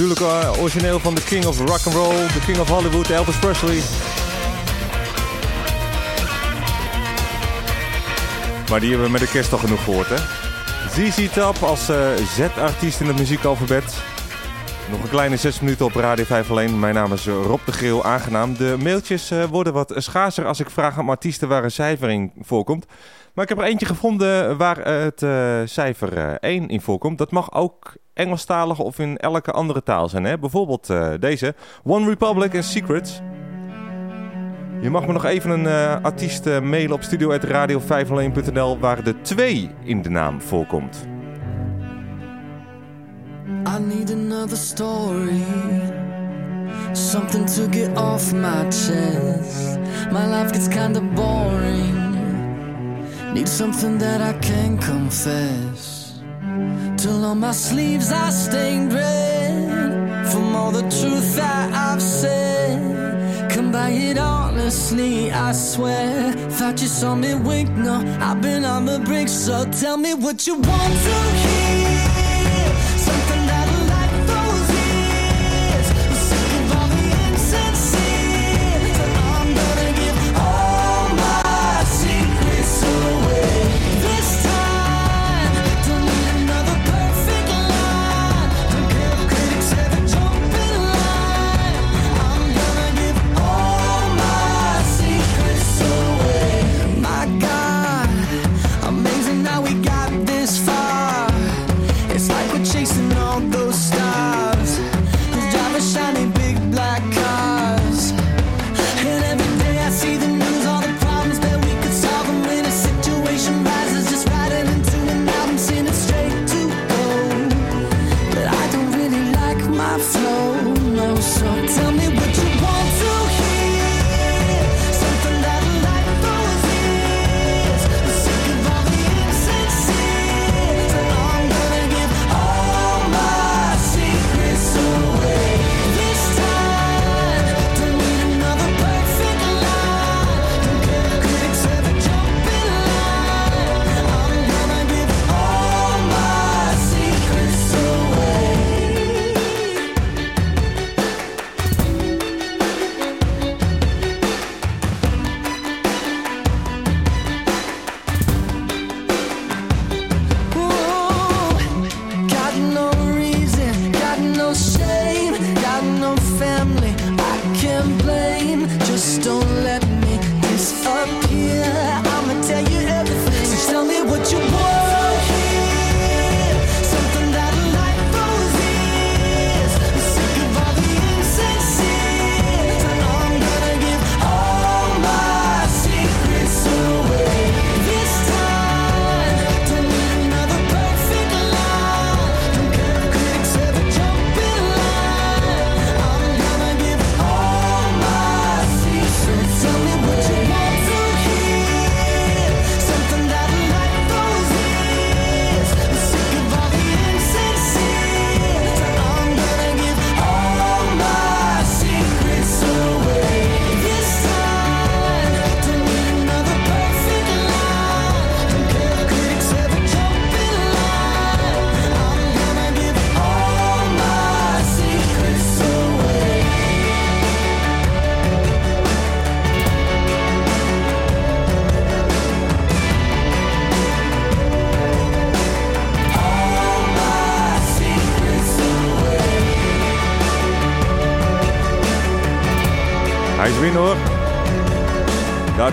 Speaker 26: Natuurlijk eh, origineel van de King of Rock and Roll, de King of Hollywood, Elvis Presley. Maar die hebben we met de kerst al genoeg gehoord, hè? ZZ Top als eh, Z-artiest in het muziekalfabet. Nog een kleine zes minuten op Radio 5 alleen. Mijn naam is eh, Rob de Greel, aangenaam. De mailtjes worden wat schaarser als ik vraag aan artiesten waar een cijfer in voorkomt. Maar ik heb er eentje gevonden waar het cijfer eh, 1 in voorkomt. Dat mag ook Engelstalig of in elke andere taal zijn. Hè? Bijvoorbeeld eh, deze, One Republic en Secrets. Je mag me nog even een eh, artiest eh, mailen op studio.radio501.nl waar de 2 in de naam voorkomt.
Speaker 23: I need another story. Something to get off my chest. My life gets kinda boring. Need something that I can confess. Till on my sleeves I stained red. from all the truth that I've said. Come by it honestly, I swear. Thought you saw me wink, no, I've been on the brink, so tell me what you want to hear.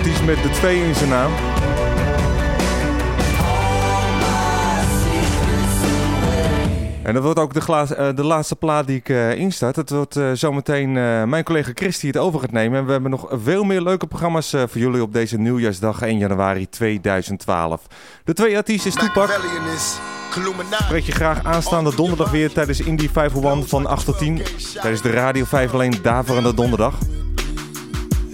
Speaker 6: De met de 2 in zijn naam. En dat wordt ook de, glaas- eh, de laatste plaat die ik eh, instart. Het wordt eh, zometeen mijn collega Chris die het over gaat nemen. En we hebben nog veel meer leuke programma's voor jullie op deze nieuwjaarsdag 1 januari 2012. De twee artiesten is Toepak. Spreek je graag aanstaande donderdag weer tijdens Indie 501 van 8 tot 10. Tijdens de Radio 5 alleen Daverende Donderdag.
Speaker 11: And God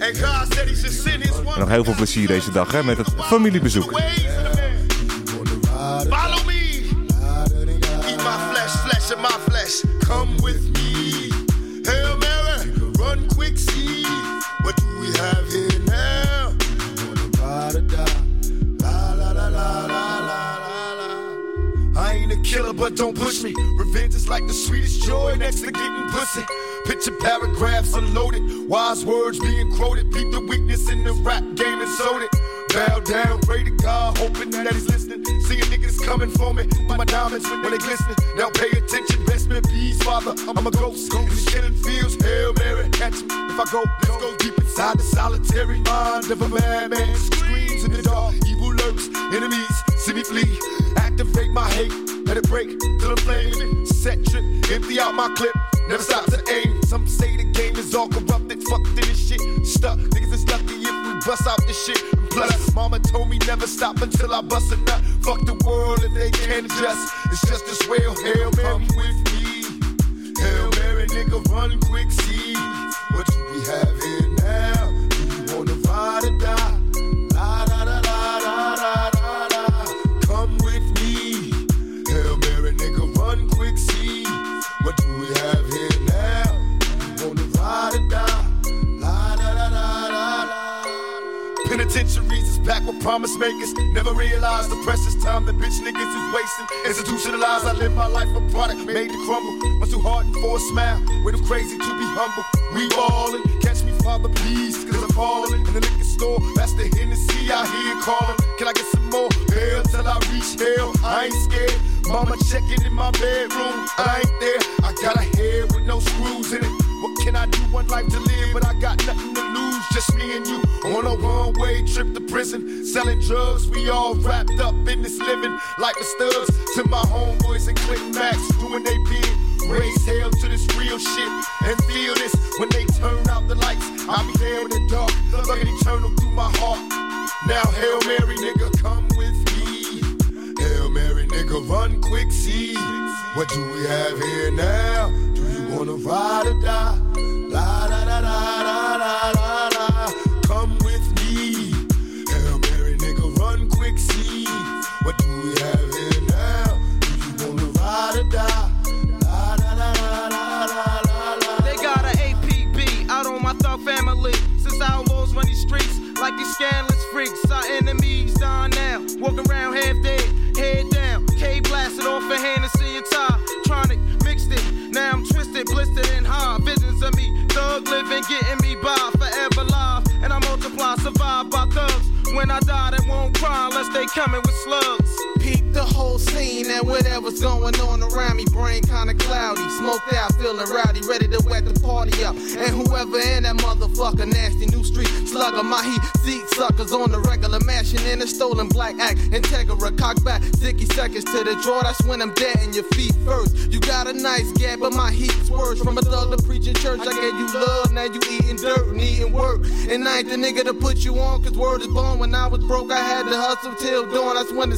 Speaker 6: En nog heel veel plezier deze dag hè, met het familiebezoek.
Speaker 11: Come with me. Hail Mary, run quick, see. What do we have here now? I ain't a killer, but don't push me. Revenge is like the sweetest joy next to getting pussy. Picture paragraphs unloaded, wise words being quoted. Beat the weakness in the rap game and sold it. Bow down, pray to God, hoping that he's listening. Seeing niggas coming for me, my diamonds when they glistening. Now pay attention, best me peace, father. I'm a ghost, the killing fields. Hail Mary, catch me if I go. Let's go deep inside the solitary mind of a madman. Screams in the dark, evil lurks, enemies see me flee. Activate my hate, let it break till I'm flaming. Set trip, empty out my clip. Never stop to aim. Some say the game is all corrupted. Fucked in this shit. Stuck. Niggas is lucky if we bust out this shit. Plus, mama told me never stop until I bust a nut. Fuck the world if they can't adjust. It's just swell. Hail Mary. Come with me. Hail Mary, nigga, run quick, see. What do we have here now? Do you wanna ride or die? Promise makers never realized the precious time that bitch niggas is wasting. Institutionalized, I live my life a product made to crumble. Was too hardened for a smile, way too crazy to be humble. We ballin', catch me, father, please, cause I'm falling. In the liquor store, that's the Hennessy I hear calling. Can I get some more? Hell till I reach hell, I ain't scared. Mama checking in my bedroom, I ain't there. I got a head with no screws in it. What can I do? One life to live, but I got nothing to lose. Just me and you on a one-way trip to prison, selling drugs. We all wrapped up in this living like the studs. To my homeboys and Click Max doing they bid. Raise hell to this real shit and feel this when they turn out the lights. I'll be there in the dark, looking eternal through my heart. Now, Hail Mary, nigga, come with me. Mary, nigga, run quick, see. What do we have here now? Do you wanna ride or die? La da da da da da da da. Come with me. Hail Mary, nigga, run quick, see. What do we have here now? Do you wanna ride or die? La da da da da da da da.
Speaker 27: They got an APB out on my thug family. Since run these streets like these scandalous freaks. Our enemies down now. Walking around half dead, head down. K blasted off a Hennessy and tie. Tronic mixed it. Now I'm twisted, blistered, and high. Visions of me, thug living, getting me by. Forever live. And I multiply, survive by thugs. When I die, they won't cry unless they coming with slugs.
Speaker 23: Whole scene and whatever's going on around me. Brain kinda cloudy, smoked out, feeling rowdy, ready to wet the party up. And whoever in that motherfucker, nasty new street slugger, my heat seat suckers on the regular, mashing in a stolen black act. Integra, cock back, 60 seconds to the draw. That's when I'm dead in your feet first. You got a nice gap, but my heat's worse. From a thug to preaching church, I gave you love, now you eating dirt and eating work. And I ain't the nigga to put you on, cause word is born. When I was broke, I had to hustle till dawn. That's when the